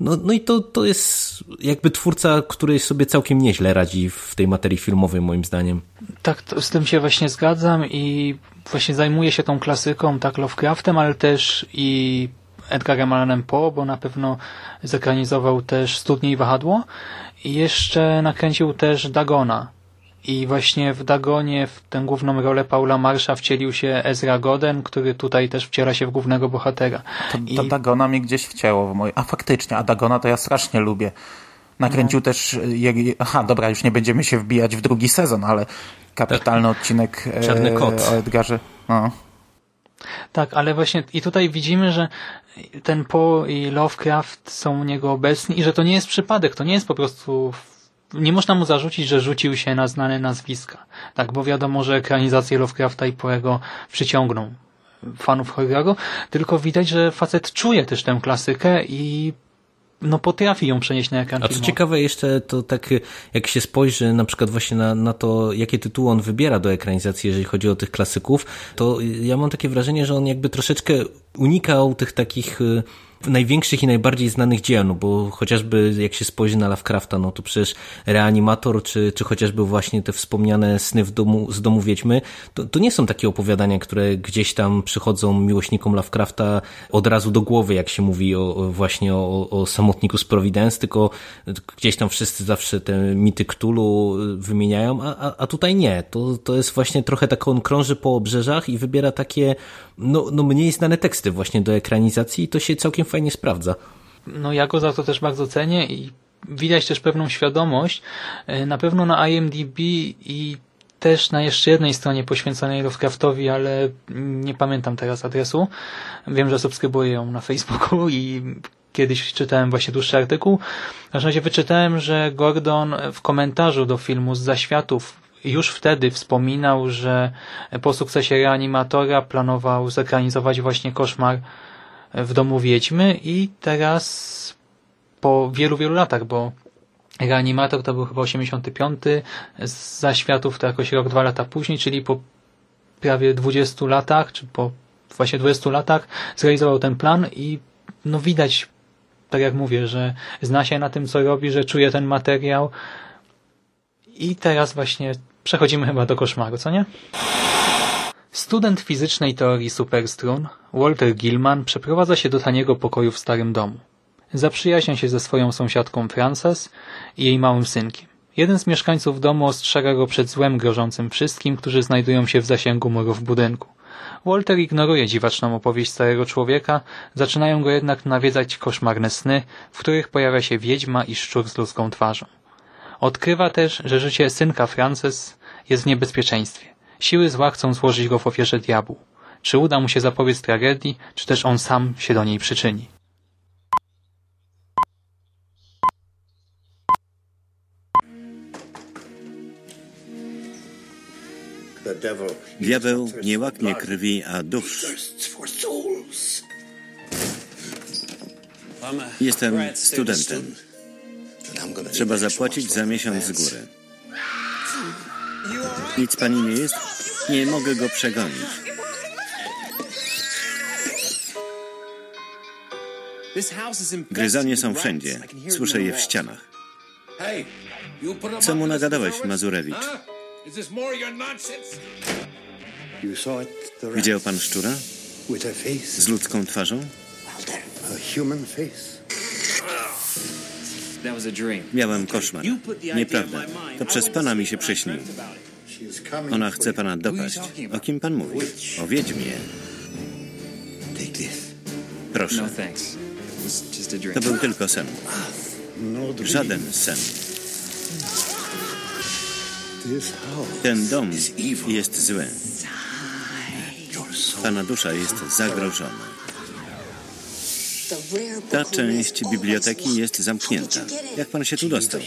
no, no i to, to jest jakby twórca, który sobie całkiem nieźle radzi w tej materii filmowej, moim zdaniem. Tak, z tym się właśnie zgadzam i właśnie zajmuje się tą klasyką, tak, Lovecraftem, ale też i Edgarem Allanem Poe, bo na pewno zekranizował też Studnie i Wahadło i jeszcze nakręcił też Dagona, i właśnie w Dagonie w tę główną rolę Paula Marsza wcielił się Ezra Goden, który tutaj też wciela się w głównego bohatera. To, to I... Dagona mi gdzieś wcięło w mojej... A faktycznie, a Dagona to ja strasznie lubię. Nakręcił no. też... E, aha, dobra, już nie będziemy się wbijać w drugi sezon, ale kapitalny odcinek e, Czarny kot. o Edgarze. No. Tak, ale właśnie i tutaj widzimy, że ten Poe i Lovecraft są u niego obecni i że to nie jest przypadek, to nie jest po prostu nie można mu zarzucić, że rzucił się na znane nazwiska. Tak, bo wiadomo, że ekranizacje Lovecrafta i Poego przyciągną fanów horroru, tylko widać, że facet czuje też tę klasykę i no potrafi ją przenieść na ekran A co ciekawe jeszcze, to tak jak się spojrzy na przykład właśnie na, na to, jakie tytuły on wybiera do ekranizacji, jeżeli chodzi o tych klasyków, to ja mam takie wrażenie, że on jakby troszeczkę unikał tych takich największych i najbardziej znanych dzieł, no bo chociażby jak się spojrzy na Lovecrafta, no to przecież Reanimator, czy, czy chociażby właśnie te wspomniane sny w domu, z domu Wiedźmy, to, to nie są takie opowiadania, które gdzieś tam przychodzą miłośnikom Lovecrafta od razu do głowy, jak się mówi o, właśnie o, o samotniku z Providence, tylko gdzieś tam wszyscy zawsze te mity Cthulhu wymieniają, a, a, a tutaj nie. To, to jest właśnie trochę tak, on krąży po obrzeżach i wybiera takie no, no mniej znane teksty właśnie do ekranizacji i to się całkiem fajnie sprawdza. No ja go za to też bardzo cenię i widać też pewną świadomość. E, na pewno na IMDb i też na jeszcze jednej stronie poświęconej Lovecraftowi, ale nie pamiętam teraz adresu. Wiem, że subskrybuję ją na Facebooku i kiedyś czytałem właśnie dłuższy artykuł. W każdym razie wyczytałem, że Gordon w komentarzu do filmu z zaświatów już wtedy wspominał, że po sukcesie reanimatora planował zekranizować właśnie koszmar w domu Wiedźmy i teraz po wielu, wielu latach, bo reanimator to był chyba 85, z zaświatów to jakoś rok, dwa lata później, czyli po prawie 20 latach, czy po właśnie 20 latach zrealizował ten plan i no widać, tak jak mówię, że zna się na tym, co robi, że czuje ten materiał. I teraz właśnie Przechodzimy chyba do koszmaru, co nie? Student fizycznej teorii superstrun, Walter Gilman, przeprowadza się do taniego pokoju w starym domu. Zaprzyjaźnia się ze swoją sąsiadką Frances i jej małym synkiem. Jeden z mieszkańców domu ostrzega go przed złem grożącym wszystkim, którzy znajdują się w zasięgu murów budynku. Walter ignoruje dziwaczną opowieść starego człowieka, zaczynają go jednak nawiedzać koszmarne sny, w których pojawia się wiedźma i szczur z ludzką twarzą. Odkrywa też, że życie synka Frances jest w niebezpieczeństwie. Siły zła chcą złożyć go w ofierze diabłu. Czy uda mu się zapobiec tragedii, czy też on sam się do niej przyczyni? Diabeł nie łaknie krwi, a dusz. Jestem studentem. Trzeba zapłacić za miesiąc z góry. Nic pani nie jest? Nie mogę go przegonić. Gryzanie są wszędzie. Słyszę je w ścianach. Co mu nagadałeś, Mazurewicz? Widział pan szczura? Z ludzką twarzą? Miałem koszmar. Nieprawda. To przez pana mi się przyśnił. Ona chce pana dopaść. O kim pan mówi? O wiedźmie. Proszę. To był tylko sen. Żaden sen. Ten dom jest zły. Pana dusza jest zagrożona. Ta część biblioteki jest zamknięta. Jak pan się tu dostał?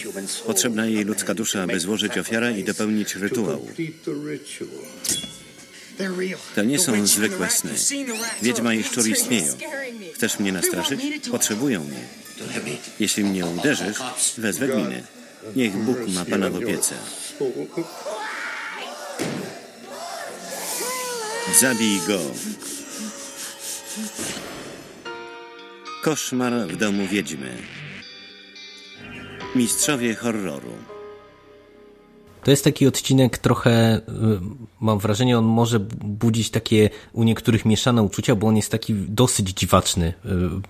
Potrzebna jej ludzka dusza, aby złożyć ofiarę i dopełnić rytuał. To nie są zwykłe sny. Wiedźma i szczur istnieją. Chcesz mnie nastraszyć? Potrzebują mnie. Jeśli mnie uderzysz, wezwę gminy. Niech Bóg ma pana w opiece. Zabij go. Koszmar w domu wiedźmy. Mistrzowie horroru. To jest taki odcinek trochę, y, mam wrażenie, on może budzić takie u niektórych mieszane uczucia, bo on jest taki dosyć dziwaczny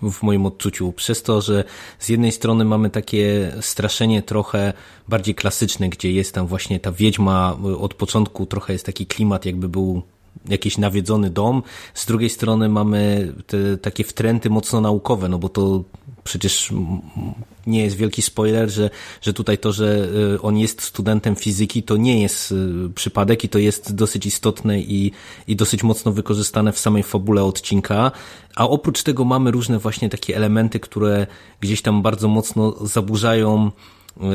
y, w moim odczuciu. Przez to, że z jednej strony mamy takie straszenie trochę bardziej klasyczne, gdzie jest tam właśnie ta wiedźma y, od początku, trochę jest taki klimat, jakby był jakiś nawiedzony dom. Z drugiej strony mamy te takie wtręty mocno naukowe, no bo to przecież nie jest wielki spoiler, że, że tutaj to, że y, on jest studentem fizyki, to nie jest y, przypadek i to jest dosyć istotne i, i dosyć mocno wykorzystane w samej fabule odcinka. A oprócz tego mamy różne właśnie takie elementy, które gdzieś tam bardzo mocno zaburzają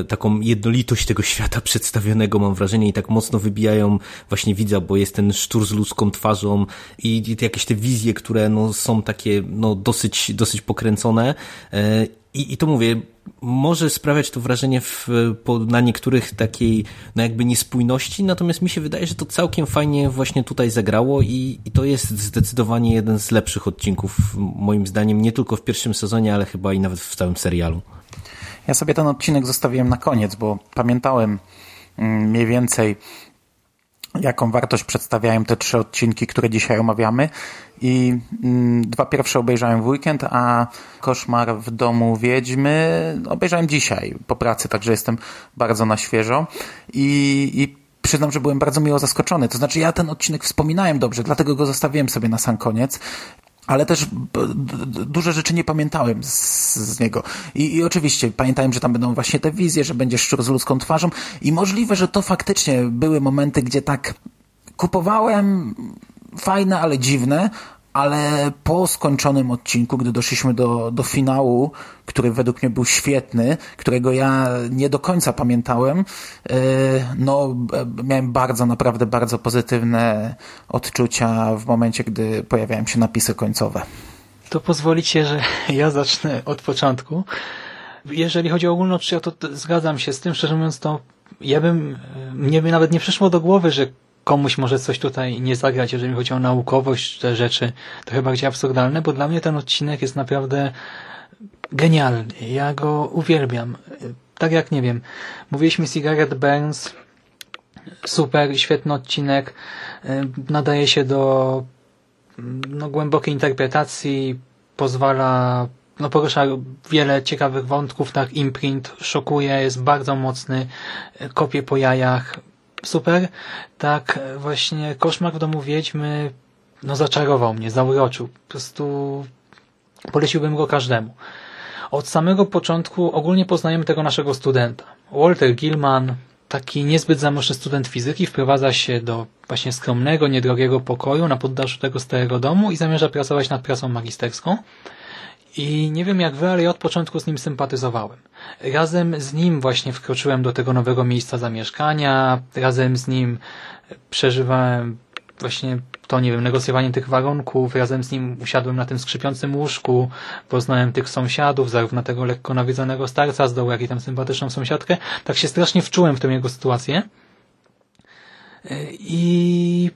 taką jednolitość tego świata przedstawionego, mam wrażenie, i tak mocno wybijają właśnie widza, bo jest ten sztur z ludzką twarzą i, jakieś te wizje, które no, są takie no, dosyć, dosyć pokręcone. E, I, I to mówię, może sprawiać to wrażenie w, po, na niektórych takiej, no jakby niespójności, natomiast mi się wydaje, że to całkiem fajnie właśnie tutaj zagrało i, i to jest zdecydowanie jeden z lepszych odcinków, moim zdaniem, nie tylko w pierwszym sezonie, ale chyba i nawet w całym serialu. Ja sobie ten odcinek zostawiłem na koniec, bo pamiętałem mm, mniej więcej jaką wartość przedstawiają te trzy odcinki, które dzisiaj omawiamy. I mm, dwa pierwsze obejrzałem w weekend, a Koszmar w domu Wiedźmy obejrzałem dzisiaj po pracy, także jestem bardzo na świeżo. I, i przyznam, że byłem bardzo miło zaskoczony. To znaczy, ja ten odcinek wspominałem dobrze, dlatego go zostawiłem sobie na sam koniec ale też duże rzeczy nie pamiętałem z, z niego. I, I, oczywiście pamiętałem, że tam będą właśnie te wizje, że będzie szczur z ludzką twarzą i możliwe, że to faktycznie były momenty, gdzie tak kupowałem fajne, ale dziwne, ale po skończonym odcinku, gdy doszliśmy do, do finału, który według mnie był świetny, którego ja nie do końca pamiętałem, e, no miałem bardzo, naprawdę bardzo pozytywne odczucia w momencie, gdy pojawiają się napisy końcowe. To pozwolicie, że ja zacznę od początku. Jeżeli chodzi o ogólne odczucia, to zgadzam się z tym, szczerze mówiąc, to ja bym, mnie by nawet nie przyszło do głowy, że komuś może coś tutaj nie zagrać, jeżeli chodzi o naukowość, te rzeczy trochę bardziej absurdalne, bo dla mnie ten odcinek jest naprawdę genialny. Ja go uwielbiam. Tak jak, nie wiem, mówiliśmy Cigarette Burns, super, świetny odcinek, nadaje się do no, głębokiej interpretacji, pozwala no porusza wiele ciekawych wątków, tak, imprint szokuje, jest bardzo mocny, kopie po jajach, super, tak właśnie Koszmar w domu Wiedźmy no zaczarował mnie, zauroczył. Po prostu poleciłbym go każdemu. Od samego początku ogólnie poznajemy tego naszego studenta. Walter Gilman, taki niezbyt zamożny student fizyki, wprowadza się do właśnie skromnego, niedrogiego pokoju na poddaszu tego starego domu i zamierza pracować nad pracą magisterską. I nie wiem jak wy, ale ja od początku z nim sympatyzowałem. Razem z nim właśnie wkroczyłem do tego nowego miejsca zamieszkania, razem z nim przeżywałem właśnie to, nie wiem, negocjowanie tych warunków, razem z nim usiadłem na tym skrzypiącym łóżku, poznałem tych sąsiadów, zarówno tego lekko nawiedzonego starca z dołu, jak i tam sympatyczną sąsiadkę. Tak się strasznie wczułem w tę jego sytuację. I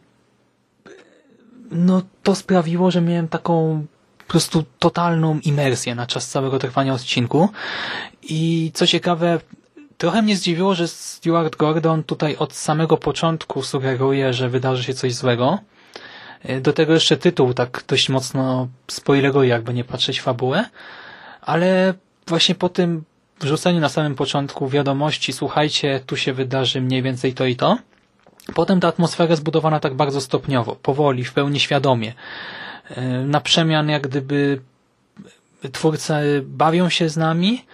no to sprawiło, że miałem taką po prostu totalną imersję na czas całego trwania odcinku. I co ciekawe, trochę mnie zdziwiło, że Stuart Gordon tutaj od samego początku sugeruje, że wydarzy się coś złego. E, do tego jeszcze tytuł tak dość mocno spoileruje, jakby nie patrzeć fabułę, ale właśnie po tym wrzuceniu na samym początku wiadomości, słuchajcie, tu się wydarzy mniej więcej to i to, potem ta atmosfera jest budowana tak bardzo stopniowo, powoli, w pełni świadomie. E, na przemian jak gdyby twórcy bawią się z nami,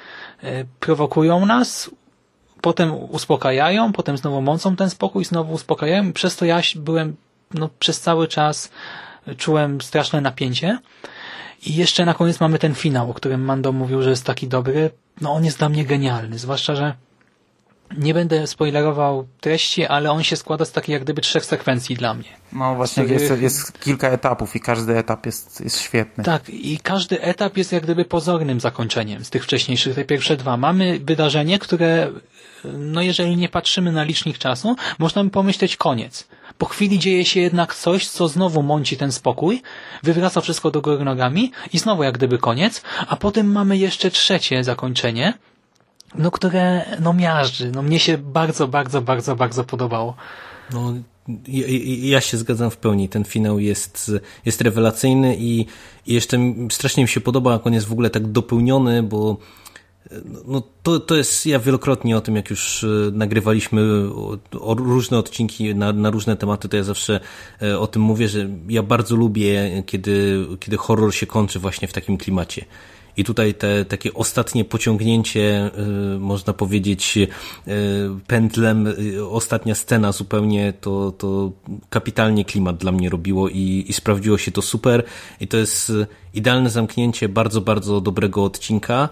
e, prowokują nas, potem uspokajają, potem znowu mącą ten spokój, znowu uspokajają i przez to ja byłem no, przez cały czas czułem straszne napięcie. I jeszcze na koniec mamy ten finał, o którym Mando mówił, że jest taki dobry. No on jest dla mnie genialny, zwłaszcza, że nie będę spoilerował treści, ale on się składa z takich jak gdyby trzech sekwencji dla mnie. No właśnie, których... jest, jest kilka etapów i każdy etap jest, jest świetny. Tak, i każdy etap jest jak gdyby pozornym zakończeniem z tych wcześniejszych, te pierwsze dwa. Mamy wydarzenie, które, no jeżeli nie patrzymy na licznik czasu, można by pomyśleć koniec. Po chwili dzieje się jednak coś, co znowu mąci ten spokój, wywraca wszystko do góry nogami i znowu jak gdyby koniec, a potem mamy jeszcze trzecie zakończenie, no które no miażdży. No mnie się bardzo, bardzo, bardzo, bardzo podobało. No ja, ja się zgadzam w pełni. Ten finał jest, jest rewelacyjny i, i jeszcze strasznie mi się podoba, jak on jest w ogóle tak dopełniony, bo no to, to jest, ja wielokrotnie o tym, jak już e, nagrywaliśmy o, o różne odcinki na, na, różne tematy, to ja zawsze e, o tym mówię, że ja bardzo lubię, kiedy, kiedy horror się kończy właśnie w takim klimacie. I tutaj te takie ostatnie pociągnięcie, e, można powiedzieć, pędlem, ostatnia scena zupełnie, to, to kapitalnie klimat dla mnie robiło i, i sprawdziło się to super. I to jest idealne zamknięcie bardzo, bardzo dobrego odcinka.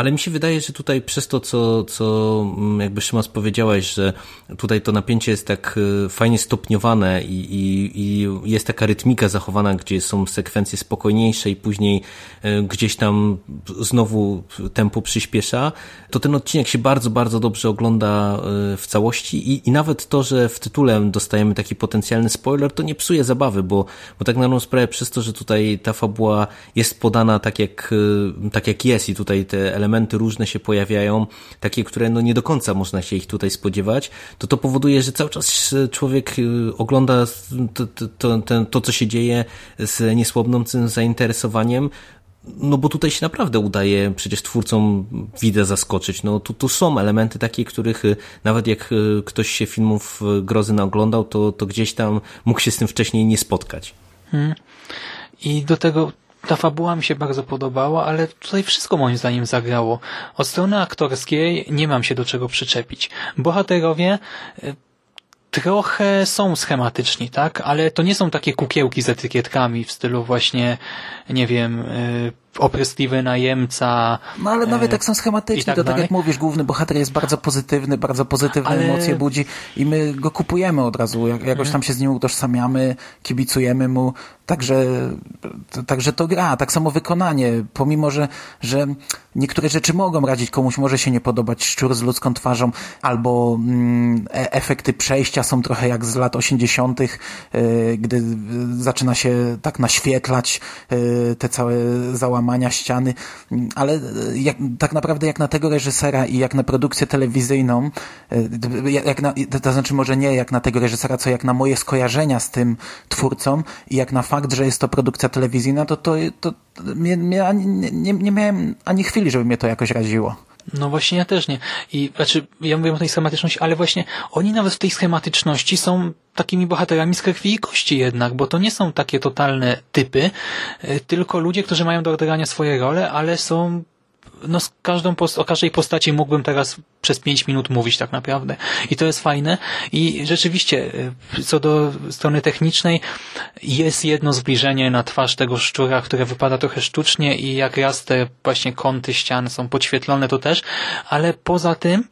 Ale mi się wydaje, że tutaj przez to, co, co mm, jakby Szymas powiedziałeś, że tutaj to napięcie jest tak y, fajnie stopniowane i, i, i jest taka rytmika zachowana, gdzie są sekwencje spokojniejsze i później y, gdzieś tam znowu tempo przyspiesza, to ten odcinek się bardzo, bardzo dobrze ogląda y, w całości. I, i nawet to, że w tytule dostajemy taki potencjalny spoiler, to nie psuje zabawy, bo, bo tak na dobrą przez to, że tutaj ta fabuła jest podana tak jak, tak jak jest i tutaj te elementy różne się pojawiają, takie, które no nie do końca można się ich tutaj spodziewać, to to powoduje, że cały czas człowiek y, ogląda to, to, to, to co się dzieje z niesłabnącym zainteresowaniem, no bo tutaj się naprawdę udaje przecież twórcom widzę zaskoczyć. No tu, tu są elementy takie, których y, nawet jak y, ktoś się filmów grozy naoglądał, to, to gdzieś tam mógł się z tym wcześniej nie spotkać. Hmm. I do tego ta fabuła mi się bardzo podobała, ale tutaj wszystko moim zdaniem zagrało. Od strony aktorskiej nie mam się do czego przyczepić. Bohaterowie e, trochę są schematyczni, tak? Ale to nie są takie kukiełki z etykietkami w stylu właśnie, nie wiem, e, opryskliwy najemca. No ale nawet jak są schematyczni, tak to tak jak mówisz, główny bohater jest bardzo pozytywny, bardzo pozytywne ale... emocje budzi i my go kupujemy od razu, jak, jakoś mhm. tam się z nim utożsamiamy, kibicujemy mu, także, także to gra, tak samo wykonanie, pomimo, że, że niektóre rzeczy mogą radzić komuś, może się nie podobać szczur z ludzką twarzą, albo mm, e efekty przejścia są trochę jak z lat 80., yy, gdy zaczyna się tak naświetlać te całe załamania łamania ściany, ale jak, tak naprawdę jak na tego reżysera i jak na produkcję telewizyjną, e, jak na, to znaczy może nie jak na tego reżysera, co jak na moje skojarzenia z tym twórcą i jak na fakt, że jest to produkcja telewizyjna, to, to, to mnie, mnie nie, nie miałem ani chwili, żeby mnie to jakoś raziło. No właśnie ja też nie. I znaczy, ja mówię o tej schematyczności, ale właśnie oni nawet w tej schematyczności są takimi bohaterami z krwi i kości jednak, bo to nie są takie totalne typy, e, tylko ludzie, którzy mają do odegrania swoje role, ale są no z każdą, o każdej postaci mógłbym teraz przez pięć minut mówić tak naprawdę. I to jest fajne. I rzeczywiście, y, co do strony technicznej, jest jedno zbliżenie na twarz tego szczura, które wypada trochę sztucznie i jak raz te właśnie kąty ścian są podświetlone, to też, ale poza tym,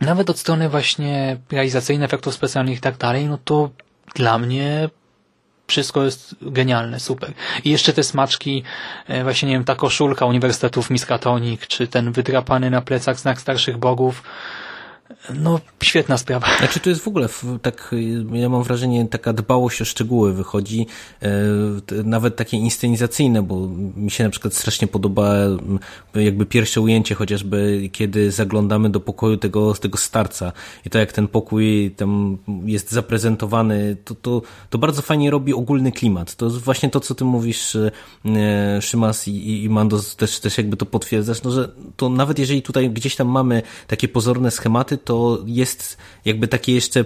nawet od strony właśnie realizacyjnej, efektów specjalnych i tak dalej, no to dla mnie wszystko jest genialne, super. I jeszcze te smaczki, e, właśnie nie wiem, ta koszulka Uniwersytetów Miskatonic, czy ten wydrapany na plecach znak starszych bogów, No, świetna sprawa. Znaczy to jest w ogóle, tak, ja mam wrażenie, taka dbałość o szczegóły wychodzi, e, nawet takie inscenizacyjne, bo mi się na przykład strasznie podoba jakby pierwsze ujęcie chociażby, kiedy zaglądamy do pokoju tego, tego starca i to jak ten pokój tam jest zaprezentowany, to, to, to bardzo fajnie robi ogólny klimat. To właśnie to, co ty mówisz, e, Szymas i, i Mando też, też jakby to potwierdzasz, no, że to nawet jeżeli tutaj gdzieś tam mamy takie pozorne schematy, to to jest jakby takie jeszcze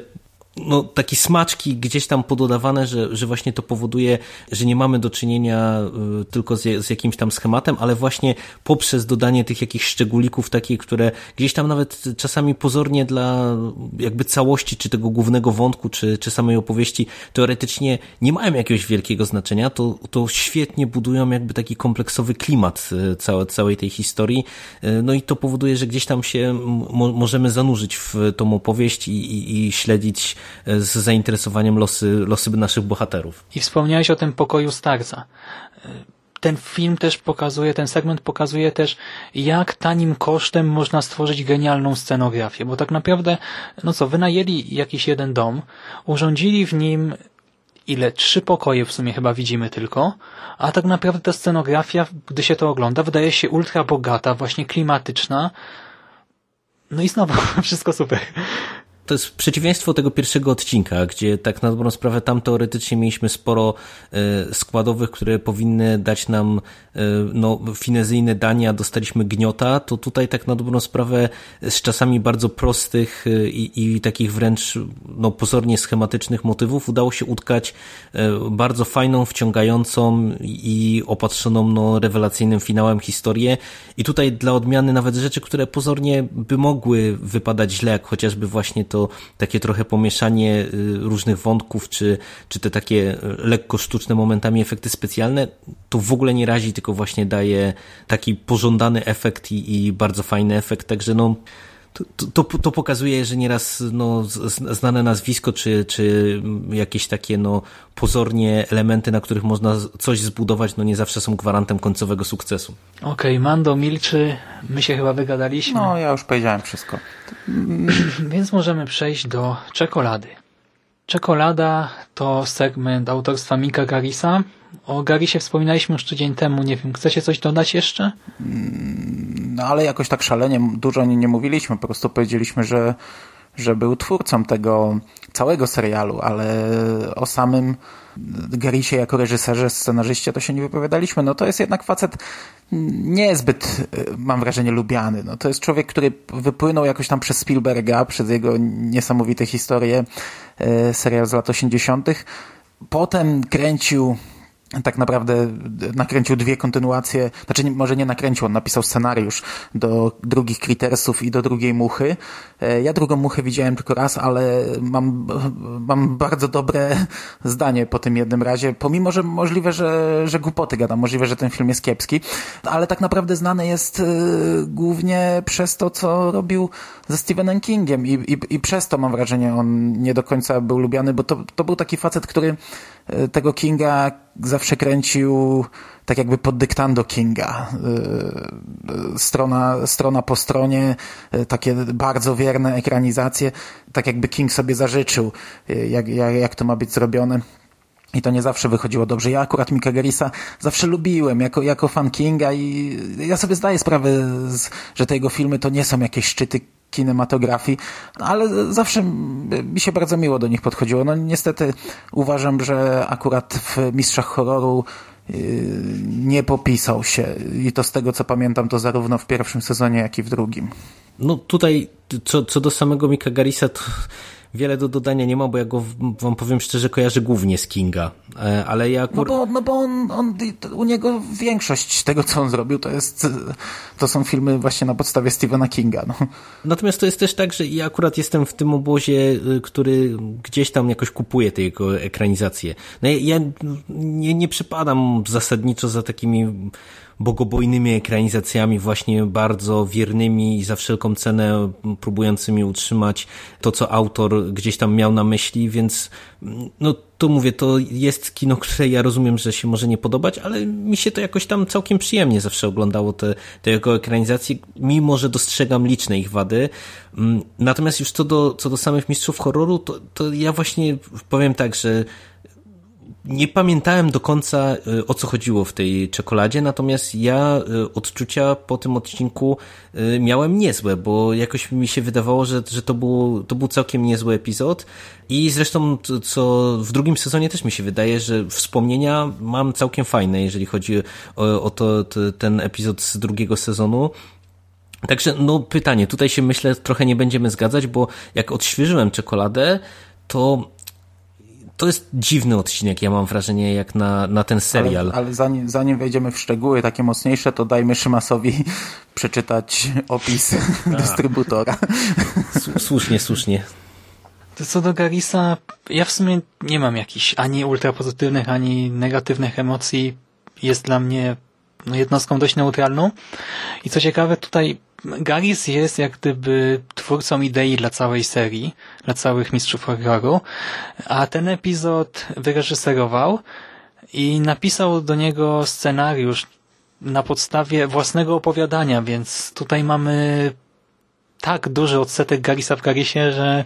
no, takie smaczki gdzieś tam pododawane, że, że właśnie to powoduje, że nie mamy do czynienia y, tylko z, z jakimś tam schematem, ale właśnie poprzez dodanie tych jakichś szczególików takich, które gdzieś tam nawet czasami pozornie dla jakby całości, czy tego głównego wątku, czy, czy samej opowieści teoretycznie nie mają jakiegoś wielkiego znaczenia, to, to świetnie budują jakby taki kompleksowy klimat y, całe, całej tej historii. Y, no i to powoduje, że gdzieś tam się możemy zanurzyć w tą opowieść i, i, i śledzić z zainteresowaniem losy, losy naszych bohaterów. I wspomniałeś o tym pokoju starca. Ten film też pokazuje, ten segment pokazuje też, jak tanim kosztem można stworzyć genialną scenografię, bo tak naprawdę, no co, wynajęli jakiś jeden dom, urządzili w nim ile? Trzy pokoje w sumie chyba widzimy tylko, a tak naprawdę ta scenografia, gdy się to ogląda, wydaje się ultra bogata, właśnie klimatyczna, no i znowu, wszystko super to jest przeciwieństwo tego pierwszego odcinka, gdzie tak na dobrą sprawę tam teoretycznie mieliśmy sporo e, składowych, które powinny dać nam e, no, finezyjne dania, dostaliśmy gniota, to tutaj tak na dobrą sprawę z czasami bardzo prostych e, i, i takich wręcz no, pozornie schematycznych motywów udało się utkać bardzo fajną, wciągającą i opatrzoną no, rewelacyjnym finałem historię. I tutaj dla odmiany nawet rzeczy, które pozornie by mogły wypadać źle, jak chociażby właśnie to to takie trochę pomieszanie y, różnych wątków, czy, czy te takie lekko sztuczne momentami efekty specjalne, to w ogóle nie razi, tylko właśnie daje taki pożądany efekt i, i bardzo fajny efekt, także no to, to, to, pokazuje, że nieraz no, znane nazwisko, czy, czy jakieś takie no, pozornie elementy, na których można coś zbudować, no nie zawsze są gwarantem końcowego sukcesu. Okej, okay, Mando milczy, my się chyba wygadaliśmy. No, ja już powiedziałem wszystko. Więc możemy przejść do czekolady. Czekolada to segment autorstwa Mika Garisa. O Garisie wspominaliśmy już tydzień temu, nie wiem, chcecie coś dodać jeszcze? No ale jakoś tak szalenie dużo nie, nie mówiliśmy, po prostu powiedzieliśmy, że, że był twórcą tego całego serialu, ale o samym Garisie jako reżyserze, scenarzyście to się nie wypowiadaliśmy. No to jest jednak facet niezbyt, mam wrażenie, lubiany. No to jest człowiek, który wypłynął jakoś tam przez Spielberga, przez jego niesamowite historie, e, serial z lat 80. Potem kręcił tak naprawdę nakręcił dwie kontynuacje, znaczy może nie nakręcił, on napisał scenariusz do drugich Crittersów i do drugiej Muchy. E, ja drugą Muchę widziałem tylko raz, ale mam, mam bardzo dobre zdanie po tym jednym razie, pomimo, że możliwe, że, że głupoty gadam, możliwe, że ten film jest kiepski, ale tak naprawdę znany jest e, głównie przez to, co robił ze Stephenem Kingiem i, i, i przez to mam wrażenie on nie do końca był lubiany, bo to, to był taki facet, który tego Kinga zawsze kręcił tak jakby pod dyktando Kinga. E, strona, strona po stronie, e, takie bardzo wierne ekranizacje, tak jakby King sobie zażyczył, jak, jak, jak to ma być zrobione. I to nie zawsze wychodziło dobrze. Ja akurat Mika Garrisa zawsze lubiłem jako, jako fan Kinga i ja sobie zdaję sprawę, z, że te jego filmy to nie są jakieś szczyty kinematografii, ale zawsze mi się bardzo miło do nich podchodziło. No niestety uważam, że akurat w Mistrzach Horroru yy, nie popisał się i to z tego co pamiętam to zarówno w pierwszym sezonie jak i w drugim. No tutaj co, co do samego Mika Garisa to wiele do dodania nie ma, bo ja go, wam powiem szczerze, kojarzę głównie z Kinga, e, ale ja akurat... No bo, no bo on, on, u niego większość tego, co on zrobił, to jest, to są filmy właśnie na podstawie Stephena Kinga. No. Natomiast to jest też tak, że ja akurat jestem w tym obozie, y, który gdzieś tam jakoś kupuje te jego ekranizacje. No ja, ja nie, nie przypadam zasadniczo za takimi bogobojnymi ekranizacjami, właśnie bardzo wiernymi i za wszelką cenę próbującymi utrzymać to, co autor gdzieś tam miał na myśli, więc no to mówię, to jest kino, które ja rozumiem, że się może nie podobać, ale mi się to jakoś tam całkiem przyjemnie zawsze oglądało te, te jego ekranizacje, mimo że dostrzegam liczne ich wady. Mm, natomiast już co do, co do samych mistrzów horroru, to, to ja właśnie powiem tak, że nie pamiętałem do końca y, o co chodziło w tej czekoladzie, natomiast ja y, odczucia po tym odcinku y, miałem niezłe, bo jakoś mi się wydawało, że, że to, było, to był całkiem niezły epizod i zresztą co w drugim sezonie też mi się wydaje, że wspomnienia mam całkiem fajne, jeżeli chodzi o, o to, to, ten epizod z drugiego sezonu. Także no pytanie, tutaj się myślę trochę nie będziemy zgadzać, bo jak odświeżyłem czekoladę, to to jest dziwny odcinek, ja mam wrażenie, jak na, na ten serial. Ale, ale zanim, zanim wejdziemy w szczegóły takie mocniejsze, to dajmy Szymasowi przeczytać opis dystrybutora. Słusznie, słusznie. To co do Garisa, ja w sumie nie mam jakichś ani ultrapozytywnych, ani negatywnych emocji. Jest dla mnie jednostką dość neutralną. I co ciekawe, tutaj Garis jest jak gdyby twórcą idei dla całej serii, dla całych Mistrzów Horroru, a ten epizod wyreżyserował i napisał do niego scenariusz na podstawie własnego opowiadania, więc tutaj mamy tak duży odsetek Garisa w Garisie, że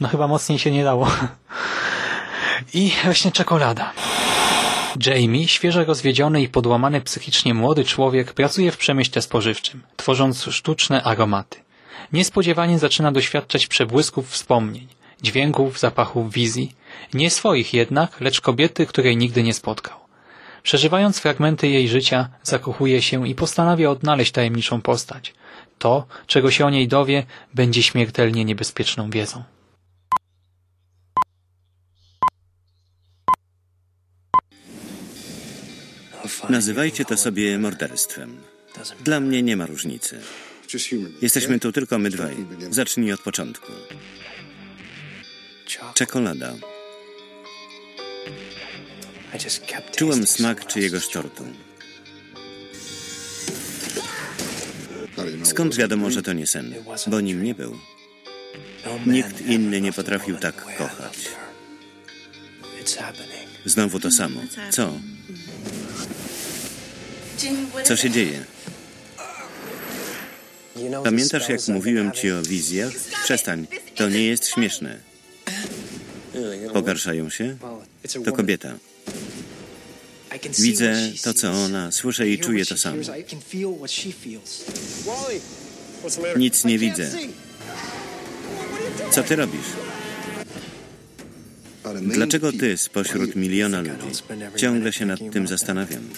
no chyba mocniej się nie dało. I właśnie czekolada. Jamie, świeżo rozwiedziony i podłamany psychicznie młody człowiek, pracuje w przemyśle spożywczym, tworząc sztuczne aromaty. Niespodziewanie zaczyna doświadczać przebłysków wspomnień, dźwięków, zapachów, wizji, nie swoich jednak, lecz kobiety, której nigdy nie spotkał. Przeżywając fragmenty jej życia, zakochuje się i postanawia odnaleźć tajemniczą postać. To, czego się o niej dowie, będzie śmiertelnie niebezpieczną wiedzą. Nazywajcie to sobie morderstwem. Dla mnie nie ma różnicy. Jesteśmy tu tylko my dwaj. Zacznij od początku. Czekolada. Czułem smak czyjegoś tortu. Skąd wiadomo, że to nie sen? Bo nim nie był. Nikt inny nie potrafił tak kochać. Znowu to samo. Co? Co się dzieje? Pamiętasz, jak mówiłem ci o wizjach? Przestań, to nie jest śmieszne. Pogarszają się? To kobieta. Widzę to, co ona, słyszę i czuję to samo. Nic nie widzę. Co ty robisz? Dlaczego ty spośród miliona ludzi? Ciągle się nad tym zastanawiam.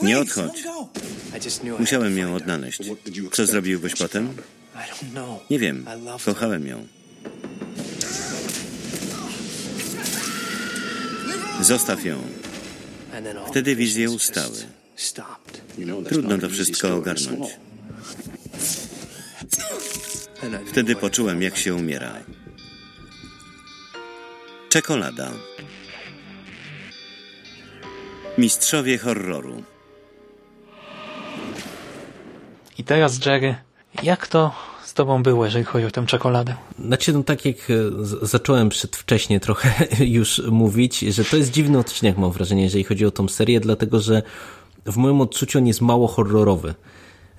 Nie odchodź. Musiałem ją odnaleźć. Co zrobiłbyś potem? Nie wiem. Kochałem ją. Zostaw ją. Wtedy wizje ustały. Trudno to wszystko ogarnąć. Wtedy poczułem, jak się umiera. Czekolada. Mistrzowie horroru. I teraz, Jerry, jak to z tobą było, jeżeli chodzi o tę czekoladę? Znaczy, no tak jak e, zacząłem przedwcześnie trochę już mówić, że to jest dziwny odcinek, mam wrażenie, jeżeli chodzi o tą serię, dlatego że w moim odczuciu on jest mało horrorowy.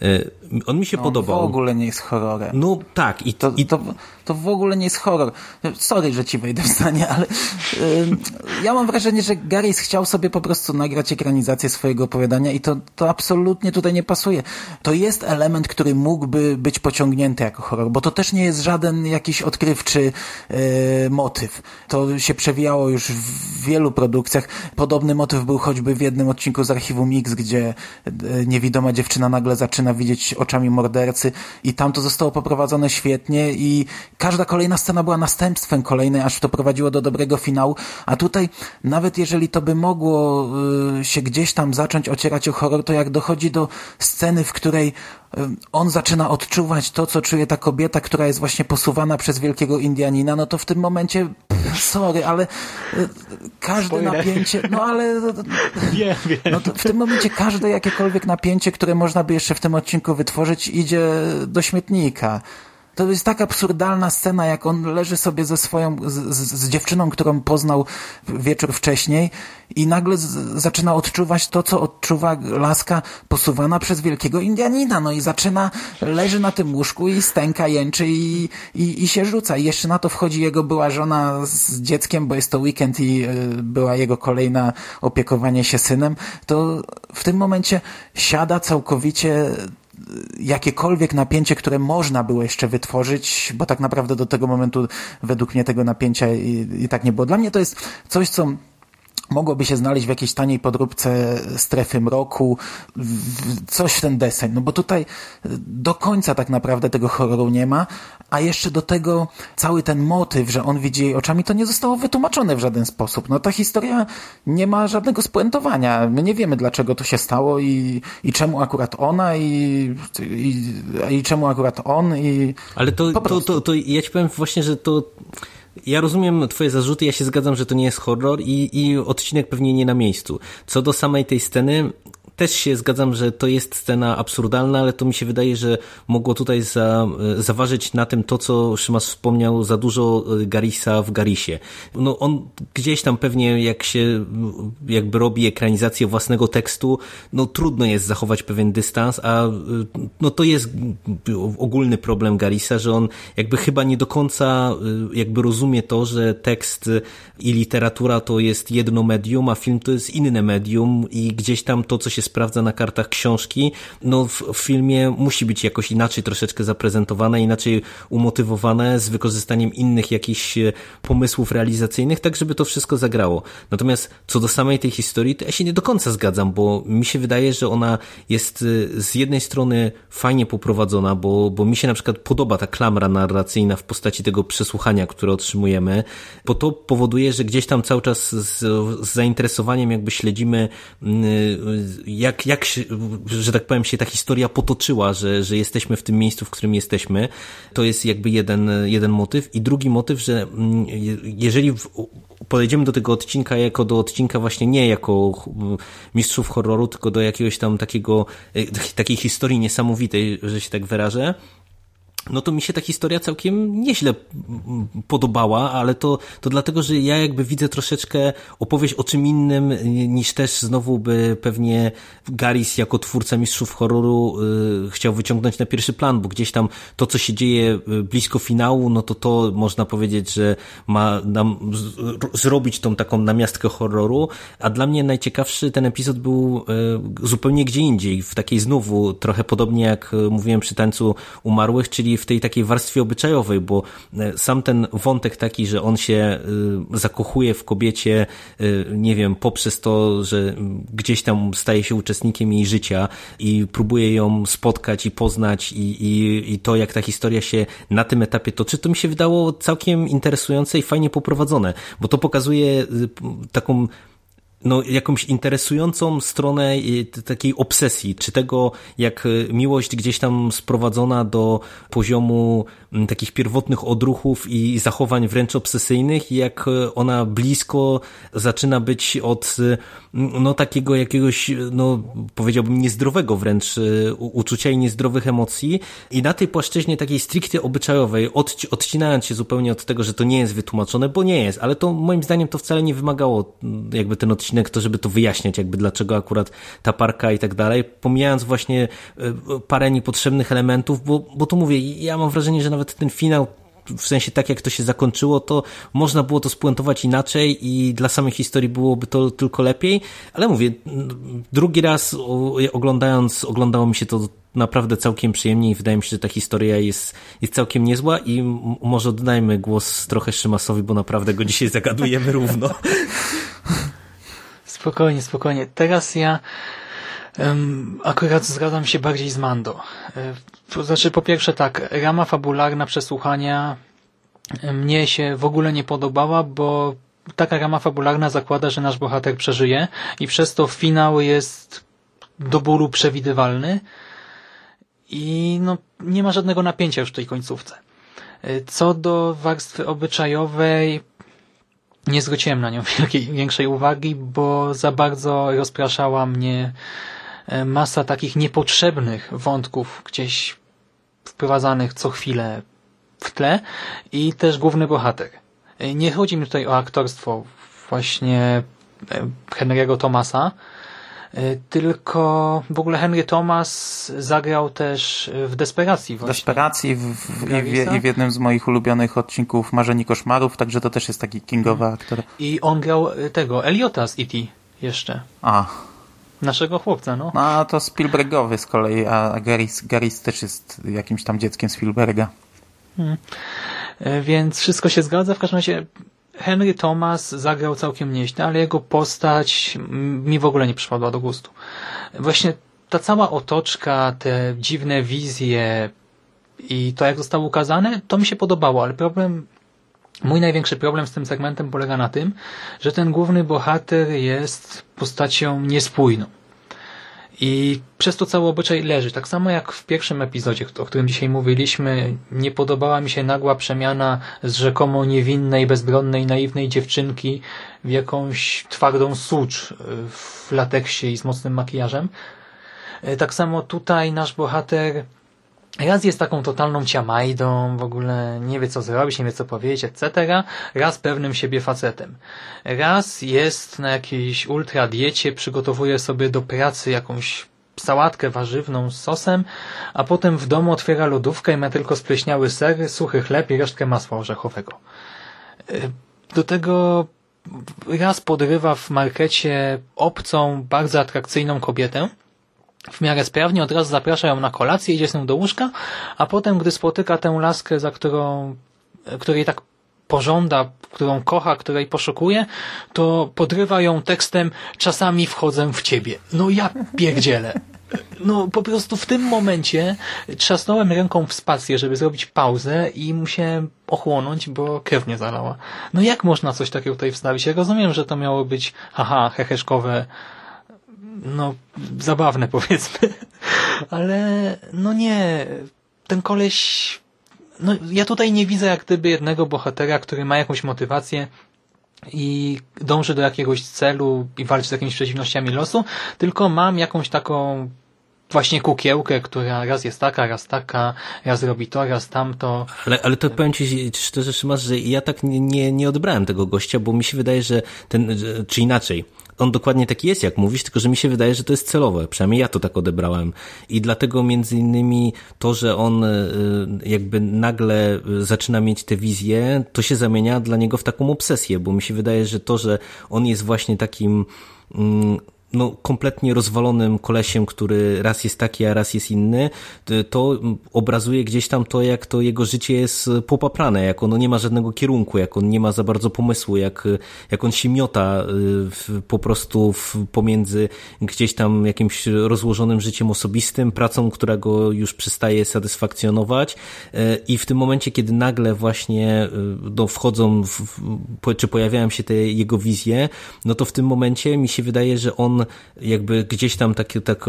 E, on mi się no, podobał. w ogóle nie jest horrorem. No tak. I, to, i... to, to w ogóle nie jest horror. Sorry, że ci wejdę w zdanie, ale yy, ja mam wrażenie, że Garys chciał sobie po prostu nagrać ekranizację swojego opowiadania i to, to absolutnie tutaj nie pasuje. To jest element, który mógłby być pociągnięty jako horror, bo to też nie jest żaden jakiś odkrywczy yy, motyw. To się przewijało już w wielu produkcjach. Podobny motyw był choćby w jednym odcinku z Archiwum X, gdzie yy, niewidoma dziewczyna nagle zaczyna widzieć oczami mordercy i tam to zostało poprowadzone świetnie i każda kolejna scena była następstwem kolejnej, aż to prowadziło do dobrego finału, a tutaj nawet jeżeli to by mogło y, się gdzieś tam zacząć ocierać o horror, to jak dochodzi do sceny, w której y, on zaczyna odczuwać to, co czuje ta kobieta, która jest właśnie posuwana przez wielkiego Indianina, no to w tym momencie, sorry, ale y, każde Spoiler. napięcie, no ale wiem, wiem. No w tym momencie każde jakiekolwiek napięcie, które można by jeszcze w tym odcinku wytworzyć, idzie do śmietnika. To jest tak absurdalna scena, jak on leży sobie ze swoją, z, z, dziewczyną, którą poznał wieczór wcześniej i nagle z, zaczyna odczuwać to, co odczuwa laska posuwana przez wielkiego Indianina, no i zaczyna, leży na tym łóżku i stęka, jęczy i, i, i się rzuca. I jeszcze na to wchodzi jego była żona z dzieckiem, bo jest to weekend i y, była jego kolejna opiekowanie się synem, to w tym momencie siada całkowicie jakiekolwiek napięcie, które można było jeszcze wytworzyć, bo tak naprawdę do tego momentu według mnie tego napięcia i, i tak nie było. Dla mnie to jest coś, co mogłoby się znaleźć w jakiejś taniej podróbce strefy mroku, coś w ten deseń, no bo tutaj do końca tak naprawdę tego horroru nie ma, a jeszcze do tego cały ten motyw, że on widzi jej oczami, to nie zostało wytłumaczone w żaden sposób. No ta historia nie ma żadnego spuentowania. My nie wiemy, dlaczego to się stało i, i czemu akurat ona i, i, i czemu akurat on i... Ale to, to, to, to ja ci powiem właśnie, że to ja rozumiem twoje zarzuty, ja się zgadzam, że to nie jest horror i, i odcinek pewnie nie na miejscu. Co do samej tej sceny, też się zgadzam, że to jest scena absurdalna, ale to mi się wydaje, że mogło tutaj za, zaważyć na tym to, co Szymas wspomniał, za dużo e, Garisa w Garisie. No on gdzieś tam pewnie jak się jakby robi ekranizację własnego tekstu, no trudno jest zachować pewien dystans, a e, no to jest ogólny problem Garisa, że on jakby chyba nie do końca e, jakby rozumie to, że tekst i literatura to jest jedno medium, a film to jest inne medium i gdzieś tam to, co się sprawdza na kartach książki, no w, w filmie musi być jakoś inaczej troszeczkę zaprezentowane, inaczej umotywowane, z wykorzystaniem innych jakichś e, pomysłów realizacyjnych, tak żeby to wszystko zagrało. Natomiast co do samej tej historii, to ja się nie do końca zgadzam, bo mi się wydaje, że ona jest e, z jednej strony fajnie poprowadzona, bo, bo mi się na przykład podoba ta klamra narracyjna w postaci tego przesłuchania, które otrzymujemy, bo to powoduje, że gdzieś tam cały czas z, z zainteresowaniem jakby śledzimy jak, jak się, że tak powiem, się ta historia potoczyła, że, że jesteśmy w tym miejscu, w którym jesteśmy. To jest jakby jeden, jeden motyw. I drugi motyw, że mm, jeżeli podejdziemy do tego odcinka jako do odcinka właśnie nie jako mistrzów horroru, tylko do jakiegoś tam takiego, e, takiej historii niesamowitej, że się tak wyrażę, no to mi się ta historia całkiem nieźle podobała, ale to, to dlatego, że ja jakby widzę troszeczkę opowieść o czym innym niż też znowu by pewnie Garis jako twórca mistrzów horroru yy, chciał wyciągnąć na pierwszy plan, bo gdzieś tam to, co się dzieje y, blisko finału, no to to można powiedzieć, że ma nam zrobić tą taką namiastkę horroru, a dla mnie najciekawszy ten epizod był yy, zupełnie gdzie indziej, w takiej znowu trochę podobnie jak y, mówiłem przy tańcu umarłych, czyli w tej takiej warstwie obyczajowej, bo e, sam ten wątek taki, że on się e, zakochuje w kobiecie, e, nie wiem, poprzez to, że gdzieś tam staje się uczestnikiem jej życia i próbuje ją spotkać i poznać i, i, i to, jak ta historia się na tym etapie toczy, to mi się wydało całkiem interesujące i fajnie poprowadzone, bo to pokazuje taką no, jakąś interesującą stronę takiej obsesji, czy tego, jak miłość gdzieś tam sprowadzona do poziomu takich pierwotnych odruchów i zachowań wręcz obsesyjnych, jak ona blisko zaczyna być od no, takiego jakiegoś, no, powiedziałbym, niezdrowego wręcz uczucia i niezdrowych emocji. I na tej płaszczyźnie takiej stricte obyczajowej, od, odcinając się zupełnie od tego, że to nie jest wytłumaczone, bo nie jest, ale to moim zdaniem to wcale nie wymagało jakby ten odcinek odcinek, to żeby to wyjaśniać, jakby dlaczego akurat ta parka i tak dalej, pomijając właśnie e, parę niepotrzebnych elementów, bo, bo tu mówię, ja mam wrażenie, że nawet ten finał w sensie tak jak to się zakończyło, to można było to spuentować inaczej i dla samej historii byłoby to tylko lepiej, ale mówię, drugi raz oglądając, oglądało mi się to naprawdę całkiem przyjemnie i wydaje mi się, że ta historia jest, jest całkiem niezła i może oddajmy głos trochę Szymasowi, bo naprawdę go dzisiaj zagadujemy równo. Spokojnie, spokojnie. Teraz ja um, akurat zgadzam się bardziej z Mando. E, to znaczy, po pierwsze tak, rama fabularna przesłuchania mnie się w ogóle nie podobała, bo taka rama fabularna zakłada, że nasz bohater przeżyje i przez to finał jest do bólu przewidywalny i no, nie ma żadnego napięcia już w tej końcówce. E, co do warstwy obyczajowej, nie zwróciłem na nią wielkiej, większej uwagi, bo za bardzo rozpraszała mnie e, masa takich niepotrzebnych wątków gdzieś wprowadzanych co chwilę w tle i też główny bohater. Nie chodzi mi tutaj o aktorstwo właśnie Henry'ego Thomasa, tylko w ogóle Henry Thomas zagrał też w Desperacji. W Desperacji w, w, i, w, i, w, jednym z moich ulubionych odcinków Marzeni Koszmarów, także to też jest taki kingowy hmm. aktor. I on grał tego, Eliota z E.T. jeszcze. A. Naszego chłopca, no. No, a to Spielbergowy z kolei, a Garis, Garis też jest jakimś tam dzieckiem Spielberga. Hmm. E, więc wszystko się zgadza. W każdym razie Henry Thomas zagrał całkiem nieźle, ale jego postać mi w ogóle nie przypadła do gustu. Właśnie ta cała otoczka, te dziwne wizje i to, jak zostało ukazane, to mi się podobało, ale problem Mój największy problem z tym segmentem polega na tym, że ten główny bohater jest postacią niespójną. I przez to cały obyczaj leży. Tak samo jak w pierwszym epizodzie, o którym dzisiaj mówiliśmy, nie podobała mi się nagła przemiana z rzekomo niewinnej, bezbronnej, naiwnej dziewczynki w jakąś twardą sucz w lateksie i z mocnym makijażem. Tak samo tutaj nasz bohater Raz jest taką totalną ciamajdą, w ogóle nie wie co zrobić, nie wie co powiedzieć, etc. Raz pewnym siebie facetem. Raz jest na jakiejś ultra diecie, przygotowuje sobie do pracy jakąś sałatkę warzywną z sosem, a potem w domu otwiera lodówkę i ma tylko spleśniały ser, suchy chleb i resztkę masła orzechowego. Do tego raz podrywa w markecie obcą, bardzo atrakcyjną kobietę, w miarę sprawnie, od razu zaprasza ją na kolację, idzie z nią do łóżka, a potem, gdy spotyka tę laskę, za którą, której tak pożąda, którą kocha, której poszukuje, to podrywa ją tekstem czasami wchodzę w ciebie. No ja pierdzielę. No po prostu w tym momencie trzasnąłem ręką w spację, żeby zrobić pauzę i musiałem ochłonąć, bo krew mnie zalała. No jak można coś takiego tutaj wstawić? Ja rozumiem, że to miało być haha, heheszkowe no, zabawne powiedzmy, ale no nie, ten koleś, no ja tutaj nie widzę jak gdyby jednego bohatera, który ma jakąś motywację i dąży do jakiegoś celu i walczy z jakimiś przeciwnościami losu, tylko mam jakąś taką właśnie kukiełkę, która raz jest taka, raz taka, raz robi to, raz tamto. Ale, ale to powiem Ci szczerze, Szymasz, że ja tak nie, nie, nie odbrałem tego gościa, bo mi się wydaje, że ten, czy inaczej, on dokładnie taki jest, jak mówisz, tylko że mi się wydaje, że to jest celowe. Przynajmniej ja to tak odebrałem. I dlatego między innymi to, że on e, jakby nagle zaczyna mieć te wizje, to się zamienia dla niego w taką obsesję, bo mi się wydaje, że to, że on jest właśnie takim mm, no, kompletnie rozwalonym kolesiem, który raz jest taki, a raz jest inny, to obrazuje gdzieś tam to, jak to jego życie jest popaprane, jak ono nie ma żadnego kierunku, jak on nie ma za bardzo pomysłu, jak, jak on się miota y, po prostu w, pomiędzy gdzieś tam jakimś rozłożonym życiem osobistym, pracą, która go już przestaje satysfakcjonować y, i w tym momencie, kiedy nagle właśnie no, wchodzą, w, czy pojawiają się te jego wizje, no to w tym momencie mi się wydaje, że on jakby gdzieś tam takie, tak,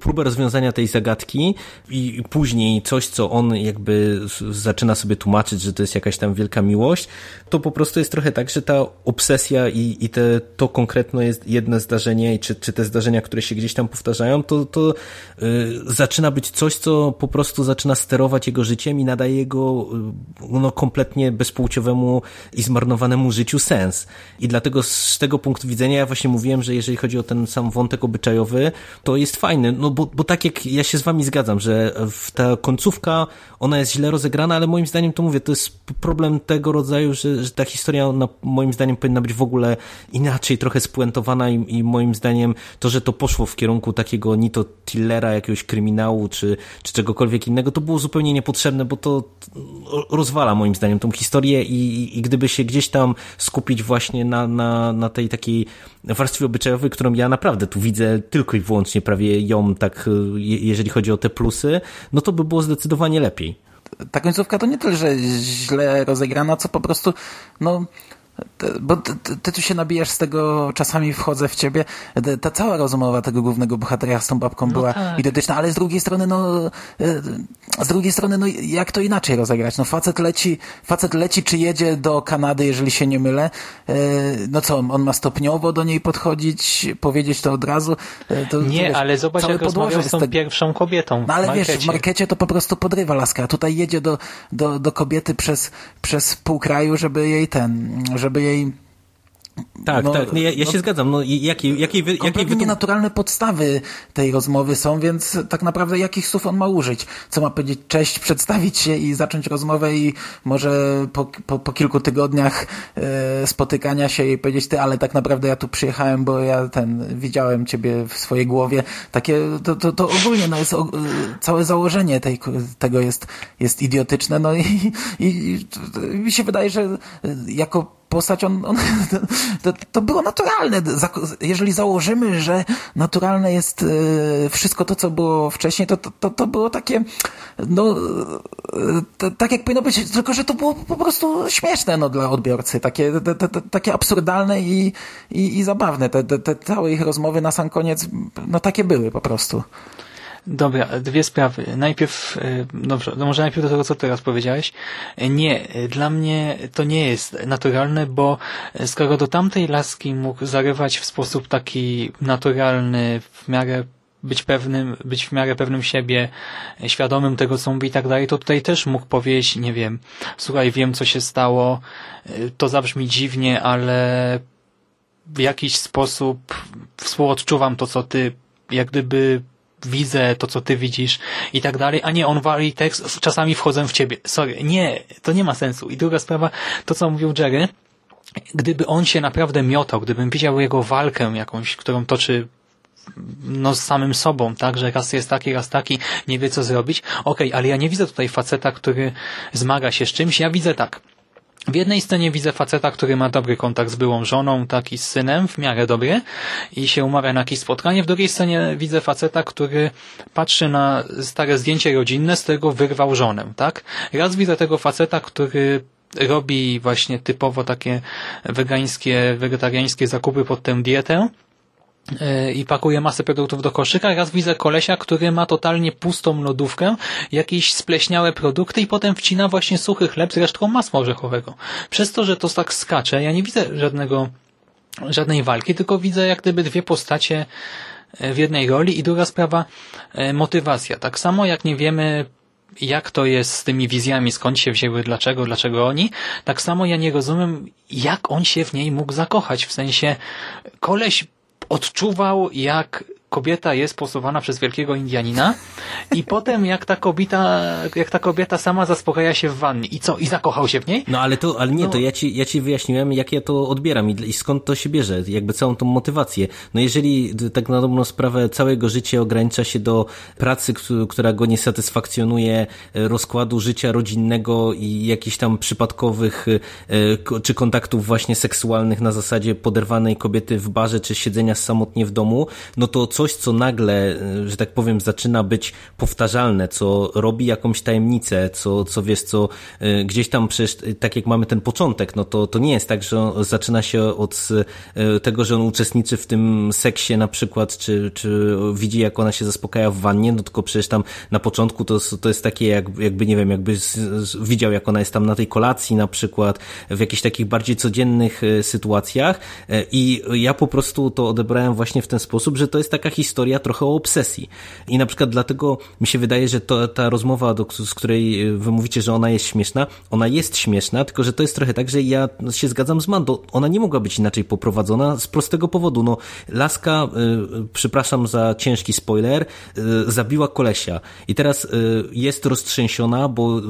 próbę rozwiązania tej zagadki i później coś, co on jakby zaczyna sobie tłumaczyć, że to jest jakaś tam wielka miłość, to po prostu jest trochę tak, że ta obsesja i, i te, to konkretno jest jedno zdarzenie, czy, czy te zdarzenia, które się gdzieś tam powtarzają, to, to yy, zaczyna być coś, co po prostu zaczyna sterować jego życiem i nadaje jego yy, no, kompletnie bezpłciowemu i zmarnowanemu życiu sens. I dlatego z tego punktu widzenia ja właśnie mówiłem, że jeżeli chodzi o ten sam wątek obyczajowy, to jest fajny no bo, bo tak jak ja się z wami zgadzam, że ta końcówka, ona jest źle rozegrana, ale moim zdaniem to mówię, to jest problem tego rodzaju, że, że ta historia ona, moim zdaniem powinna być w ogóle inaczej trochę spuentowana i, i moim zdaniem to, że to poszło w kierunku takiego ni to tillera, jakiegoś kryminału, czy, czy czegokolwiek innego, to było zupełnie niepotrzebne, bo to rozwala moim zdaniem tą historię i, i gdyby się gdzieś tam skupić właśnie na, na, na tej takiej warstwie obyczajowej, którą ja naprawdę tu widzę tylko i wyłącznie prawie ją tak, jeżeli chodzi o te plusy, no to by było zdecydowanie lepiej. Ta końcówka to nie tyle, że źle rozegrana, co po prostu, no, bo ty, ty, tu się nabijasz z tego, czasami wchodzę w ciebie. Ta cała rozmowa tego głównego bohatera z tą babką no była tak. idiotyczna, ale z drugiej strony, no, e, z drugiej strony, no, jak to inaczej rozegrać? No, facet leci, facet leci, czy jedzie do Kanady, jeżeli się nie mylę. E, no co, on ma stopniowo do niej podchodzić, powiedzieć to od razu? E, to, nie, wiesz, ale zobacz, jak rozmawiał z tą te... pierwszą kobietą. No, ale wiesz, w markecie to po prostu podrywa laska. Tutaj jedzie do, do, do kobiety przez, przez pół kraju, żeby jej ten, żeby jej tak, no, tak, ja, ja no, się zgadzam. No, jakiej, jakiej, wy, jakiej wy... nienaturalne podstawy tej rozmowy są, więc tak naprawdę jakich słów on ma użyć? Co ma powiedzieć cześć, przedstawić się i zacząć rozmowę i może po, po, po kilku tygodniach e, spotykania się i powiedzieć ty, ale tak naprawdę ja tu przyjechałem, bo ja ten, widziałem ciebie w swojej głowie. Takie, to, to, to ogólnie no jest, o, całe założenie tej, tego jest, jest idiotyczne, no i, i, i mi się wydaje, że jako postać, on, on to, to, było naturalne. Jeżeli założymy, że naturalne jest e, wszystko to, co było wcześniej, to, to, to było takie, no, e, tak jak powinno być, tylko że to było po prostu śmieszne no, dla odbiorcy, takie, te, te, takie absurdalne i, i, i zabawne. Te, te, te całe ich rozmowy na sam koniec, no takie były po prostu. Dobra, dwie sprawy. Najpierw, e, dobrze, no może najpierw do tego, co teraz powiedziałeś. Nie, dla mnie to nie jest naturalne, bo skoro do tamtej laski mógł zarywać w sposób taki naturalny, w miarę być pewnym, być w miarę pewnym siebie, świadomym tego, co mówi i tak dalej, to tutaj też mógł powiedzieć, nie wiem, słuchaj, wiem, co się stało, to zabrzmi dziwnie, ale w jakiś sposób współodczuwam to, co ty jak gdyby widzę to, co ty widzisz i tak dalej, a nie on wali tekst, czasami wchodzę w ciebie. Sorry, nie, to nie ma sensu. I druga sprawa, to co mówił Jerry, gdyby on się naprawdę miotał, gdybym widział jego walkę jakąś, którą toczy no z samym sobą, tak, że raz jest taki, raz taki, nie wie co zrobić. Okej, okay, ale ja nie widzę tutaj faceta, który zmaga się z czymś, ja widzę tak. W jednej scenie widzę faceta, który ma dobry kontakt z byłą żoną, taki z synem, w miarę dobry i się umawia na jakieś spotkanie. W drugiej scenie widzę faceta, który patrzy na stare zdjęcie rodzinne, z którego wyrwał żonę, tak? Raz widzę tego faceta, który robi właśnie typowo takie wegańskie, wegetariańskie zakupy pod tę dietę, i pakuje masę produktów do koszyka. Raz widzę kolesia, który ma totalnie pustą lodówkę, jakieś spleśniałe produkty i potem wcina właśnie suchy chleb z resztką masła orzechowego. Przez to, że to tak skacze, ja nie widzę żadnego, żadnej walki, tylko widzę jak gdyby dwie postacie e, w jednej roli i druga sprawa, e, motywacja. Tak samo jak nie wiemy jak to jest z tymi wizjami, skąd się wzięły, dlaczego, dlaczego oni, tak samo ja nie rozumiem, jak on się w niej mógł zakochać. W sensie, koleś odczuwał, jak kobieta jest posuwana przez wielkiego Indianina i potem jak ta kobieta, jak ta kobieta sama zaspokaja się w wannie. I co? I zakochał się w niej? No ale to, ale nie, no. to ja ci, ja ci wyjaśniłem, jak ja to odbieram i, i skąd to się bierze, jakby całą tą motywację. No jeżeli tak na dobrą sprawę całego życia ogranicza się do pracy, która go nie satysfakcjonuje, e, rozkładu życia rodzinnego i jakichś tam przypadkowych e, czy kontaktów właśnie seksualnych na zasadzie poderwanej kobiety w barze, czy siedzenia samotnie w domu, no to coś, co nagle, że tak powiem, zaczyna być powtarzalne, co robi jakąś tajemnicę, co, co wiesz, co y, gdzieś tam przecież, y, tak jak mamy ten początek, no to, to nie jest tak, że zaczyna się od tego, że on uczestniczy w tym seksie na przykład, czy, czy widzi, jak ona się zaspokaja w wannie, no tylko przecież tam na początku to, to jest takie, jak, jakby, nie wiem, jakby widział, jak ona jest tam na tej kolacji na przykład, w jakichś takich bardziej codziennych sytuacjach i ja po prostu to odebrałem właśnie w ten sposób, że to jest taka taka historia trochę o obsesji. I na przykład dlatego mi się wydaje, że to, ta rozmowa, do, z której e, wy mówicie, że ona jest śmieszna, ona jest śmieszna, tylko że to jest trochę tak, że ja się zgadzam z Mando. Ona nie mogła być inaczej poprowadzona z prostego powodu. No, Laska, y, przepraszam za ciężki spoiler, y, zabiła kolesia. I teraz y, jest roztrzęsiona, bo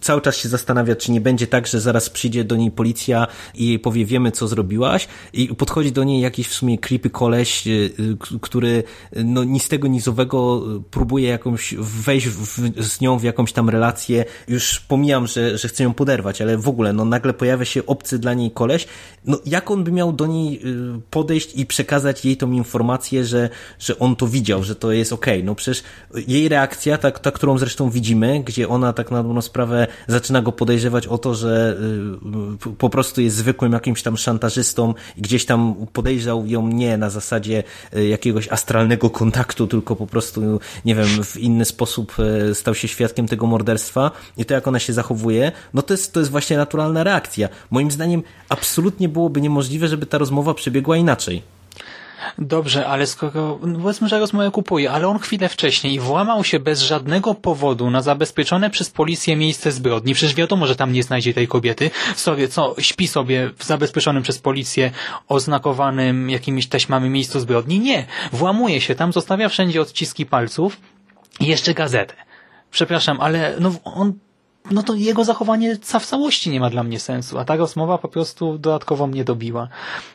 cały czas się zastanawia, czy nie będzie tak, że zaraz przyjdzie do niej policja i jej powie, wiemy co zrobiłaś i podchodzi do niej jakiś w sumie creepy koleś, który no, ni z tego, ni z owego próbuje jakąś wejść w, z nią w jakąś tam relację. Już pomijam, że, że chce ją poderwać, ale w ogóle no, nagle pojawia się obcy dla niej koleś. No, jak on by miał do niej y, podejść i przekazać jej tą informację, że, że on to widział, że to jest okej. Okay. No przecież jej reakcja, ta, ta, którą zresztą widzimy, gdzie ona tak na dobrą sprawę zaczyna go podejrzewać o to, że y, po prostu jest zwykłym jakimś tam szantażystą i gdzieś tam podejrzał ją nie na zasadzie y, jakiegoś astralnego kontaktu, tylko po prostu, nie wiem, w inny sposób stał się świadkiem tego morderstwa i to jak ona się zachowuje, no to jest, to jest właśnie naturalna reakcja. Moim zdaniem absolutnie byłoby niemożliwe, żeby ta rozmowa przebiegła inaczej. Dobrze, ale skoro, no powiedzmy, że rozmowę kupuje, ale on chwilę wcześniej włamał się bez żadnego powodu na zabezpieczone przez policję miejsce zbrodni. Przecież wiadomo, że tam nie znajdzie tej kobiety. Sobie, co, śpi sobie w zabezpieczonym przez policję oznakowanym jakimiś taśmami miejscu zbrodni? Nie. Włamuje się tam, zostawia wszędzie odciski palców i jeszcze gazetę. Przepraszam, ale no on no to jego zachowanie w całości nie ma dla mnie sensu, a ta rozmowa po prostu dodatkowo mnie dobiła.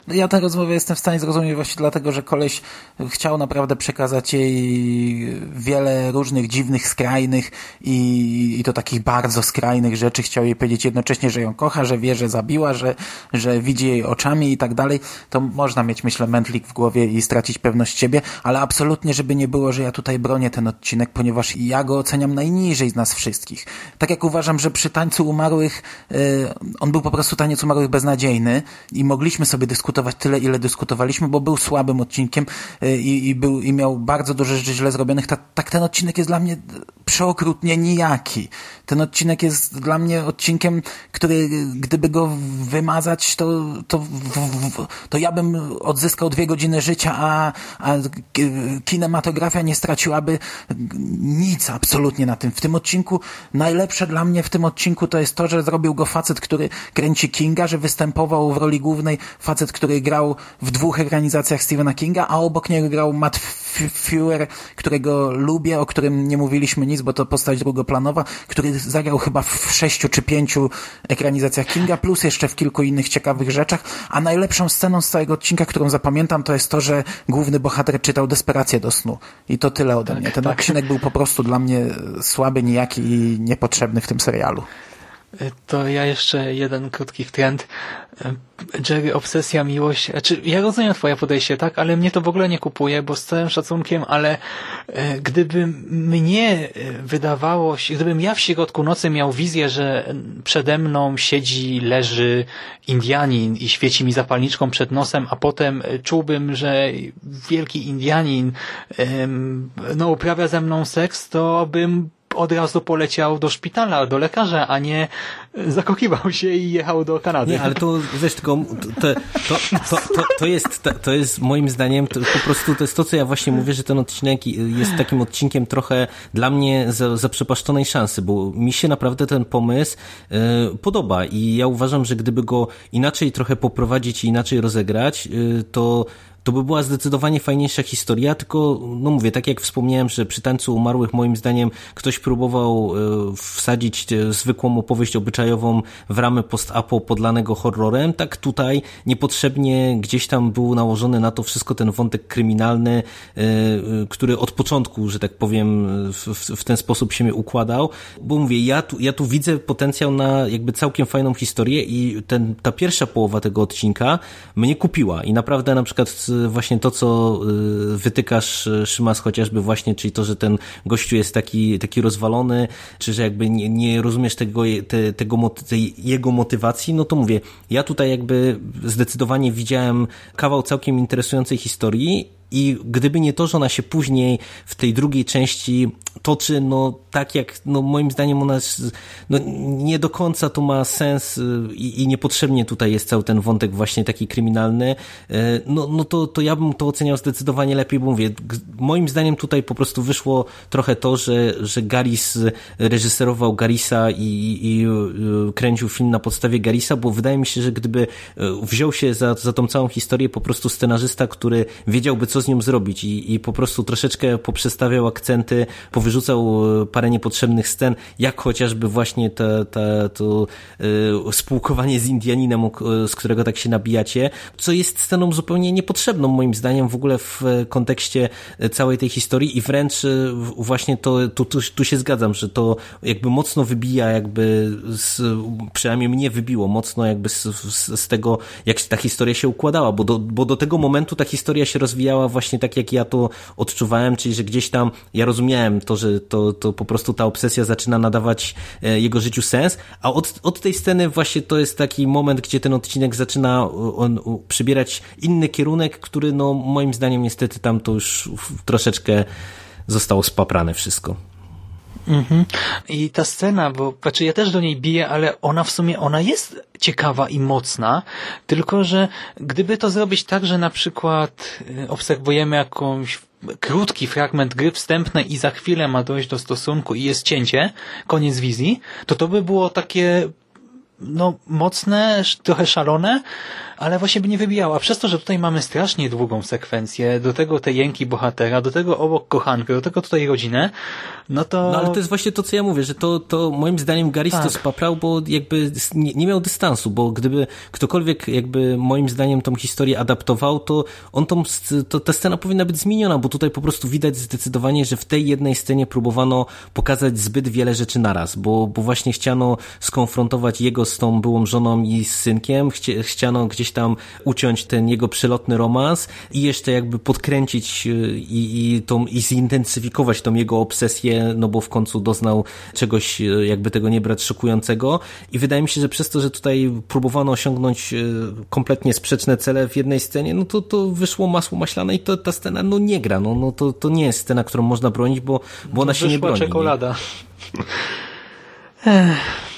Ja tę rozmowę jestem w stanie zrozumieć właśnie dlatego, że koleś chciał naprawdę przekazać jej wiele różnych dziwnych, skrajnych i, i to takich bardzo skrajnych rzeczy. Chciał jej powiedzieć jednocześnie, że ją kocha, że wie, że zabiła, że, że widzi jej oczami i tak dalej. To można mieć, myślę, mętlik w głowie i stracić pewność siebie, ale absolutnie, żeby nie było, że ja tutaj bronię ten odcinek, ponieważ ja go oceniam najniżej z nas wszystkich. Tak jak uważam, uważam, że przy tańcu umarłych e, on był po prostu taniec umarłych beznadziejny i mogliśmy sobie dyskutować tyle, ile dyskutowaliśmy, bo był słabym odcinkiem e, i, i, był, i miał bardzo dużo rzeczy źle zrobionych. Tak, tak ten odcinek jest dla mnie przeokrutnie nijaki. Ten odcinek jest dla mnie odcinkiem, który gdyby go wymazać, to, to, to ja bym odzyskał dwie godziny życia, a, a kinematografia nie straciłaby nic absolutnie na tym. W tym odcinku najlepsze dla mnie w tym odcinku to jest to, że zrobił go facet, który kręci Kinga, że występował w roli głównej facet, który grał w dwóch ekranizacjach Stephena Kinga, a obok niego grał Matt Fuller, którego lubię, o którym nie mówiliśmy nic, bo to postać drugoplanowa, który zagrał chyba w sześciu czy pięciu ekranizacjach Kinga, plus jeszcze w kilku innych ciekawych rzeczach, a najlepszą sceną z całego odcinka, którą zapamiętam, to jest to, że główny bohater czytał Desperację do snu. I to tyle ode tak, mnie. Ten tak. odcinek był po prostu dla mnie słaby, nijaki i niepotrzebny w tym serialu. To ja jeszcze jeden krótki trend. Jerry, obsesja, miłość. Znaczy, ja rozumiem twoje podejście, tak, ale mnie to w ogóle nie kupuje, bo z całym szacunkiem, ale e, gdyby mnie e, wydawało się, gdybym ja w środku nocy miał wizję, że przede mną siedzi, leży Indianin i świeci mi zapalniczką przed nosem, a potem e, czułbym, że wielki Indianin no, uprawia ze mną seks, to bym od razu poleciał do szpitala, do lekarza, a nie zakochiwał się i jechał do Kanady. Nie, ale to wiesz, tylko to, to, to, to, jest, to jest moim zdaniem po prostu to jest to, co ja właśnie mówię, że ten odcinek jest takim odcinkiem trochę dla mnie zaprzepaszczonej szansy, bo mi się naprawdę ten pomysł y, podoba i ja uważam, że gdyby go inaczej trochę poprowadzić i inaczej rozegrać, y, to to by była zdecydowanie fajniejsza historia, tylko, no mówię, tak jak wspomniałem, że przy Tańcu Umarłych moim zdaniem ktoś próbował e, wsadzić e, zwykłą opowieść obyczajową w ramy post-apo podlanego horrorem, tak tutaj niepotrzebnie gdzieś tam był nałożony na to wszystko ten wątek kryminalny, e, który od początku, że tak powiem, w, w ten sposób się mi układał, bo mówię, ja tu, ja tu widzę potencjał na jakby całkiem fajną historię i ten, ta pierwsza połowa tego odcinka mnie kupiła. I naprawdę na przykład właśnie to, co y, wytykasz, y, Szymas, chociażby właśnie, czyli to, że ten gościu jest taki, taki rozwalony, czy że jakby nie, nie rozumiesz tego, te, tego, tej jego motywacji, no to mówię, ja tutaj jakby zdecydowanie widziałem kawał całkiem interesującej historii i gdyby nie to, że ona się później w tej drugiej części toczy, no tak jak, no moim zdaniem ona no, nie do końca to ma sens y, i, i niepotrzebnie tutaj jest cały ten wątek właśnie taki kryminalny, y, no, no to, to ja bym to oceniał zdecydowanie lepiej, bo mówię, moim zdaniem tutaj po prostu wyszło trochę to, że, że Garis reżyserował Garisa i, i, i y, kręcił film na podstawie Garisa, bo wydaje mi się, że gdyby wziął się za, za tą całą historię po prostu scenarzysta, który wiedziałby co z nią zrobić. I, i po prostu troszeczkę poprzestawiał akcenty, powyrzucał e, parę niepotrzebnych scen, jak chociażby właśnie to y, spółkowanie z Indianinem, z którego tak się nabijacie, co jest sceną zupełnie niepotrzebną moim zdaniem w ogóle w kontekście całej tej historii. I wręcz właśnie to, tu, tu się zgadzam, że to jakby mocno wybija jakby, z, przynajmniej mnie wybiło mocno jakby z, z, z tego, jak ta historia się układała, bo do, bo do tego momentu ta historia się rozwijała właśnie tak, jak ja to odczuwałem, czyli że gdzieś tam ja rozumiałem to, że to, to po prostu ta obsesja zaczyna nadawać e, jego życiu sens, a od, od tej sceny właśnie to jest taki moment, gdzie ten odcinek zaczyna on, on przybierać inny kierunek, który no moim zdaniem niestety tam to już troszeczkę zostało spaprane wszystko. Mhm. I ta scena, bo znaczy ja też do niej biję, ale ona w sumie ona jest ciekawa i mocna, tylko że gdyby to zrobić tak, że na przykład y, obserwujemy jakąś krótki fragment gry wstępnej i za chwilę ma dojść do stosunku i jest cięcie, koniec wizji, to to by było takie no mocne, trochę szalone, ale właśnie by nie wybijała. Przez to, że tutaj mamy strasznie długą sekwencję, do tego te jęki bohatera, do tego obok kochankę, do tego tutaj rodzinę, no to... No ale to jest właśnie to, co ja mówię, że to, to moim zdaniem Garis tak. to spaprał, bo jakby nie, nie, miał dystansu, bo gdyby ktokolwiek jakby moim zdaniem tą historię adaptował, to on tą, to, ta scena powinna być zmieniona, bo tutaj po prostu widać zdecydowanie, że w tej jednej scenie próbowano pokazać zbyt wiele rzeczy naraz, bo, bo właśnie chciano skonfrontować jego z tą byłą żoną i z synkiem, chci, chciano gdzieś tam uciąć ten jego przelotny romans i jeszcze jakby podkręcić y, i, i, tą, i zintensyfikować tą jego obsesję, no bo w końcu doznał czegoś y, jakby tego nie brać szokującego i wydaje mi się, że przez to, że tutaj próbowano osiągnąć y, kompletnie sprzeczne cele w jednej scenie, no to, to wyszło masło maślane i to ta scena no nie gra, no, no to, to nie jest scena, którą można bronić, bo, bo ona się nie broni. czekolada. Nie?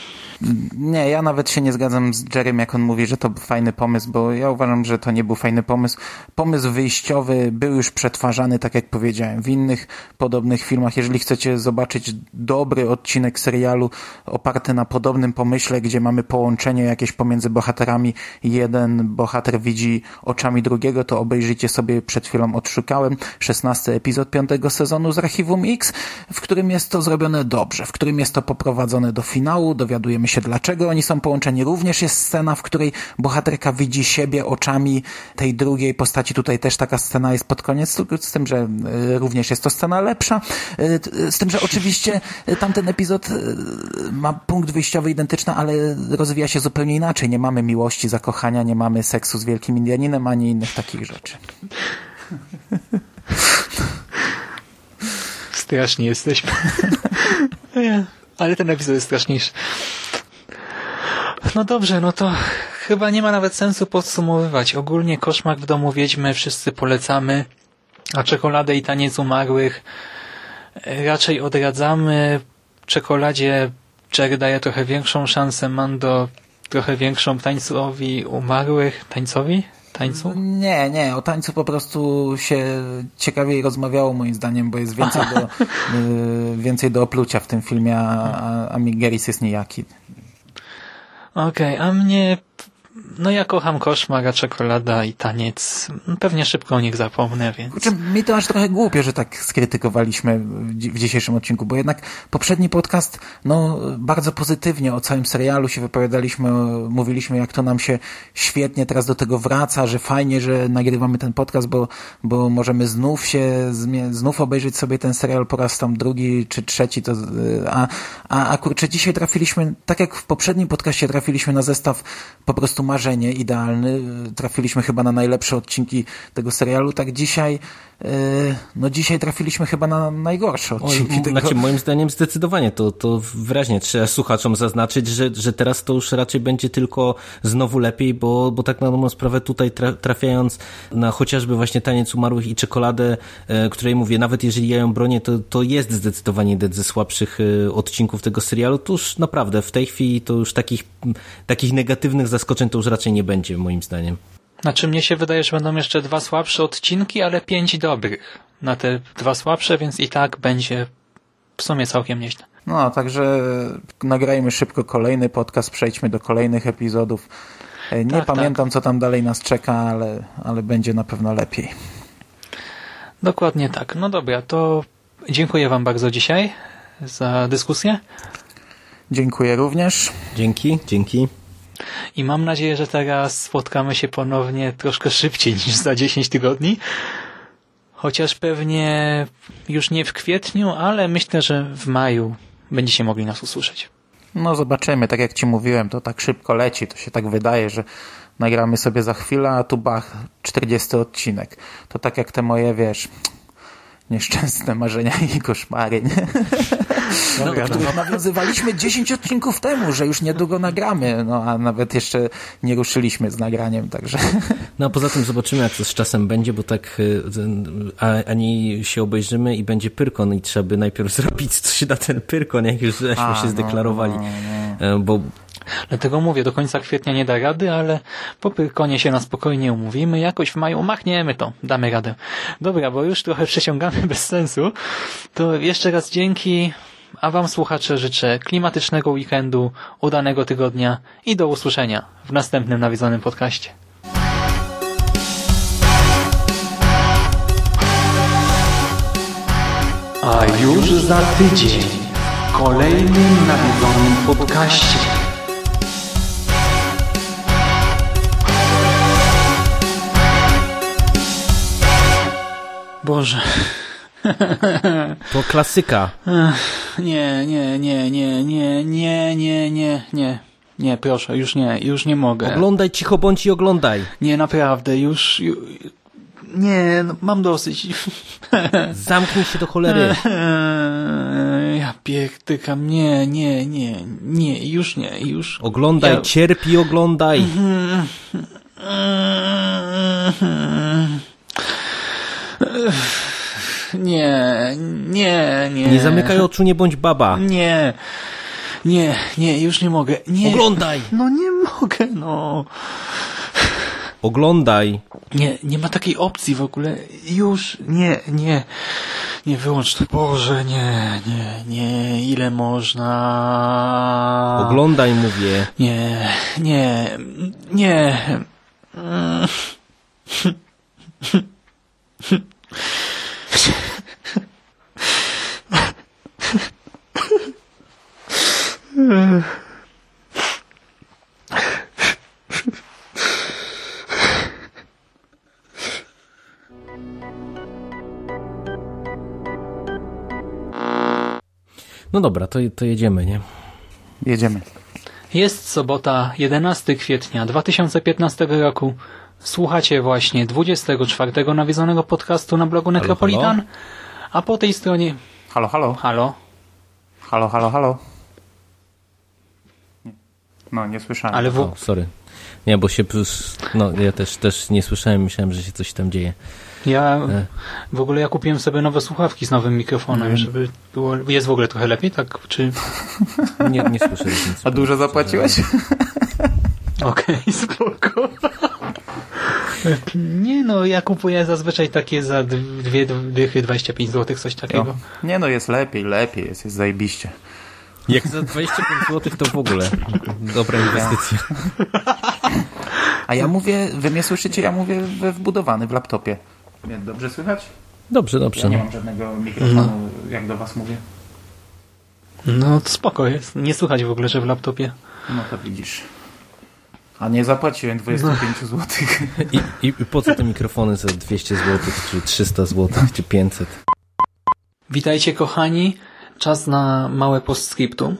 Nie, ja nawet się nie zgadzam z Jerem, jak on mówi, że to fajny pomysł, bo ja uważam, że to nie był fajny pomysł. Pomysł wyjściowy był już przetwarzany, tak jak powiedziałem, w innych podobnych filmach. Jeżeli chcecie zobaczyć dobry odcinek serialu oparty na podobnym pomyśle, gdzie mamy połączenie jakieś pomiędzy bohaterami, jeden bohater widzi oczami drugiego, to obejrzyjcie sobie, przed chwilą odszukałem, 16 epizod piątego sezonu z Archiwum X, w którym jest to zrobione dobrze, w którym jest to poprowadzone do finału, dowiadujemy się się, dlaczego oni są połączeni. Również jest scena, w której bohaterka widzi siebie oczami tej drugiej postaci. Tutaj też taka scena jest pod koniec, z tym, że e, również jest to scena lepsza. E, z tym, że oczywiście e, tamten epizod ma punkt wyjściowy identyczny, ale rozwija się zupełnie inaczej. Nie mamy miłości, zakochania, nie mamy seksu z Wielkim Indianinem, ani innych takich rzeczy. Strasznie jesteśmy. Ale ten epizod jest straszniejszy. No dobrze, no to chyba nie ma nawet sensu podsumowywać. Ogólnie Koszmar w domu Wiedźmy wszyscy polecamy, a czekoladę i taniec umarłych raczej odradzamy. Czekoladzie Jerry daje trochę większą szansę, Mando trochę większą tańcowi umarłych. Tańcowi? Tańcu? Nie, nie, o tańcu po prostu się ciekawiej rozmawiało moim zdaniem, bo jest więcej, do, y, więcej do oplucia w tym filmie, a, a Migeris jest niejaki. Okej, okay, a mnie no ja kocham koszmar, czekolada i taniec. Pewnie szybko o nich zapomnę, więc... Kurczę, mi to aż trochę głupie, że tak skrytykowaliśmy w dzisiejszym odcinku, bo jednak poprzedni podcast, no bardzo pozytywnie o całym serialu się wypowiadaliśmy, mówiliśmy jak to nam się świetnie teraz do tego wraca, że fajnie, że nagrywamy ten podcast, bo, bo możemy znów się, znów obejrzeć sobie ten serial po raz tam drugi czy trzeci, to, a, a, a kurczę, dzisiaj trafiliśmy, tak jak w poprzednim podcastie trafiliśmy na zestaw po prostu marzenie idealny. Trafiliśmy chyba na najlepsze odcinki tego serialu. Tak dzisiaj E, no dzisiaj trafiliśmy chyba na najgorsze odcinki tego. Znaczy, moim zdaniem zdecydowanie to, to wyraźnie trzeba słuchaczom zaznaczyć, że, że teraz to już raczej będzie tylko znowu lepiej, bo, bo tak na dobrą sprawę tutaj trafiając na chociażby właśnie taniec umarłych i czekoladę, e, której mówię, nawet jeżeli ja ją bronię, to, to jest zdecydowanie jeden ze słabszych e, odcinków tego serialu, to już naprawdę w tej chwili to już takich, takich negatywnych zaskoczeń to już raczej nie będzie moim zdaniem. Znaczy mnie się wydaje, że będą jeszcze dwa słabsze odcinki, ale pięć dobrych na te dwa słabsze, więc i tak będzie w sumie całkiem nieźle. No, także nagrajmy szybko kolejny podcast, przejdźmy do kolejnych epizodów. E, nie tak, pamiętam, tak. co tam dalej nas czeka, ale, ale będzie na pewno lepiej. Dokładnie tak. No dobra, to dziękuję Wam bardzo dzisiaj za dyskusję. Dziękuję również. Dzięki, dzięki. I mam nadzieję, że teraz spotkamy się ponownie troszkę szybciej niż za 10 tygodni. Chociaż pewnie już nie w kwietniu, ale myślę, że w maju będziecie mogli nas usłyszeć. No zobaczymy, tak jak ci mówiłem, to tak szybko leci, to się tak wydaje, że nagramy sobie za chwilę, a tu bach, 40 odcinek. To tak jak te moje, wiesz, nieszczęsne marzenia i koszmary, nie? No, do których nawiązywaliśmy 10 odcinków temu, że już niedługo nagramy, no a nawet jeszcze nie ruszyliśmy z nagraniem, także... No a poza tym zobaczymy, jak to z czasem będzie, bo tak y, a, ani się obejrzymy i będzie Pyrkon i trzeba by najpierw zrobić coś na ten Pyrkon, jak już żeśmy A, się no, zdeklarowali. no, no. E, Bo Dlatego mówię, do końca kwietnia nie da rady, ale po Pyrkonie się na spokojnie umówimy. Jakoś w maju machniemy to, damy radę. Dobra, bo już trochę przeciągamy bez sensu. To jeszcze raz dzięki, a Wam słuchacze życzę klimatycznego weekendu, udanego tygodnia i do usłyszenia w następnym nawiedzonym podcaście. A już za tydzień w kolejnym nawiedzonym podcaście. Boże. to klasyka. Nie, nie, nie, nie, nie, nie, nie, nie, nie. Nie, proszę, już nie, już nie mogę. Oglądaj, cicho bądź i oglądaj. Nie, naprawdę, już... ju- Nie, no, mam dosyć. Zamknij się do cholery. Ja pierdykam, nie, nie, nie, nie, już nie, już... Oglądaj, Ja- cierpi, oglądaj. Nie, nie, nie. Nie zamykaj oczu, nie bądź baba. Nie, nie, nie, już nie mogę. Nie. Oglądaj. No nie mogę, no. Oglądaj. Nie, nie ma takiej opcji w ogóle. Już, nie, nie. Nie wyłącz to. Boże, nie, nie, nie. Ile można? Oglądaj, mówię. Nie, nie, nie. No dobra, to, to jedziemy, nie? Jedziemy. Jest sobota, 11 kwietnia 2015 roku. Słuchacie właśnie 24 nawiedzonego podcastu na blogu Necropolitan. A po tej stronie... Halo, halo, Halo? halo, halo, halo. No, nie słyszałem. Ale w... O, sorry. Nie, bo się no ja też, też nie słyszałem, myślałem, że się coś tam dzieje. Ja E. w ogóle ja kupiłem sobie nowe słuchawki z nowym mikrofonem, żeby było... Jest w ogóle trochę lepiej, tak? Czy... Nie, nie słyszę różnicy. A dużo zapłaciłeś? Okej, spoko. Nie no, ja kupuję zazwyczaj takie za dwie, dychy 25 zł, coś takiego. No. Nie no, jest lepiej, lepiej jest, jest zajebiście. Jak za 25 zł to w ogóle dobra inwestycja. A ja mówię, wy mnie słyszycie, ja mówię we wbudowany w laptopie. Dobrze słychać? Dobrze, Ja dobrze. nie mam żadnego mikrofonu, jak do was mówię. No spoko jest. Nie słychać w ogóle, że w laptopie. No to widzisz. A nie zapłaciłem 25 zł. I, I po co te mikrofony za 200 zł, czy 300 zł, czy 500? Witajcie kochani. Czas na małe postscriptum.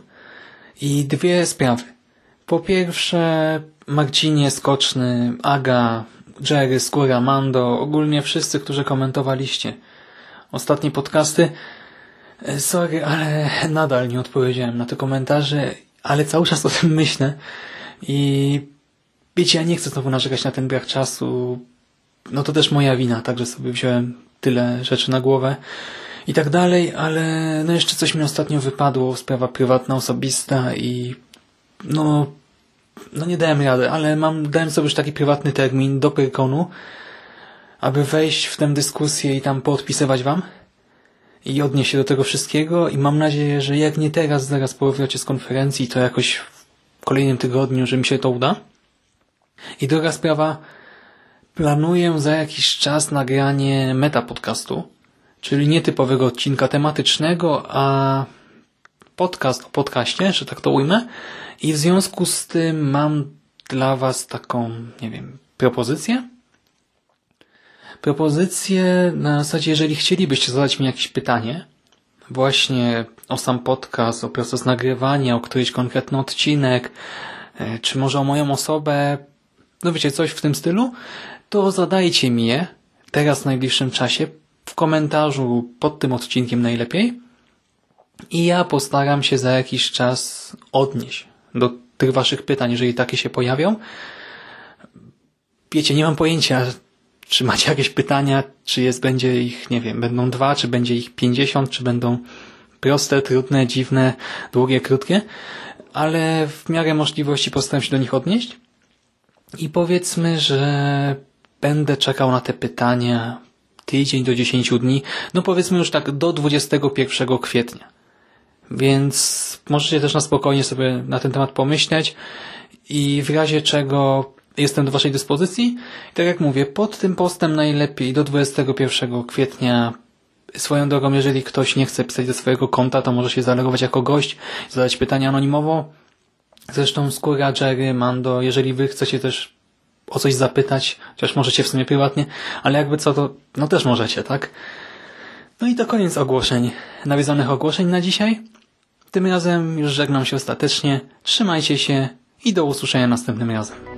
I dwie sprawy. Po pierwsze, Marcinie, Skoczny, Aga, Jerry, Skóra, Mando, ogólnie wszyscy, którzy komentowaliście ostatnie podcasty. E, Sorry, ale nadal nie odpowiedziałem na te komentarze, ale cały czas o tym myślę. I wiecie, ja nie chcę znowu narzekać na ten brak czasu. No to też moja wina, także sobie wziąłem tyle rzeczy na głowę i tak dalej, ale no jeszcze coś mi ostatnio wypadło, sprawa prywatna, osobista i no, no nie dałem rady, ale mam, dałem sobie już taki prywatny termin do Pyrkonu, aby wejść w tę dyskusję i tam poodpisywać wam i odnieść się do tego wszystkiego i mam nadzieję, że jak nie teraz, zaraz po powrocie z konferencji, to jakoś w kolejnym tygodniu, że mi się to uda. I druga sprawa, planuję za jakiś czas nagranie meta podcastu, czyli nietypowego odcinka tematycznego, a podcast o podcaście, że tak to ujmę. I w związku z tym mam dla Was taką, nie wiem, propozycję. Propozycję na zasadzie, jeżeli chcielibyście zadać mi jakieś pytanie, właśnie o sam podcast, o proces nagrywania, o któryś konkretny odcinek, e, czy może o moją osobę, no wiecie, coś w tym stylu, to zadajcie mi je teraz w najbliższym czasie w komentarzu pod tym odcinkiem najlepiej i ja postaram się za jakiś czas odnieść do tych waszych pytań, jeżeli takie się pojawią. Wiecie, nie mam pojęcia, czy macie jakieś pytania, czy jest, będzie ich, nie wiem, będą dwa, czy będzie ich pięćdziesiąt, czy będą proste, trudne, dziwne, długie, krótkie, ale w miarę możliwości postaram się do nich odnieść. I powiedzmy, że będę czekał na te pytania tydzień do 10 dni, no powiedzmy już tak do 21 kwietnia. Więc możecie też na spokojnie sobie na ten temat pomyśleć i w razie czego jestem do Waszej dyspozycji. tak jak mówię, pod tym postem najlepiej do 21 kwietnia swoją drogą, jeżeli ktoś nie chce pisać ze swojego konta, to może się zalogować jako gość, zadać pytania anonimowo. Zresztą Skóra, Jerry, Mando, jeżeli Wy chcecie też o coś zapytać, chociaż możecie w sumie prywatnie, ale jakby co, to no też możecie, tak? No i to koniec ogłoszeń, nawiązanych ogłoszeń na dzisiaj. Tym razem już żegnam się ostatecznie. Trzymajcie się i do usłyszenia następnym razem.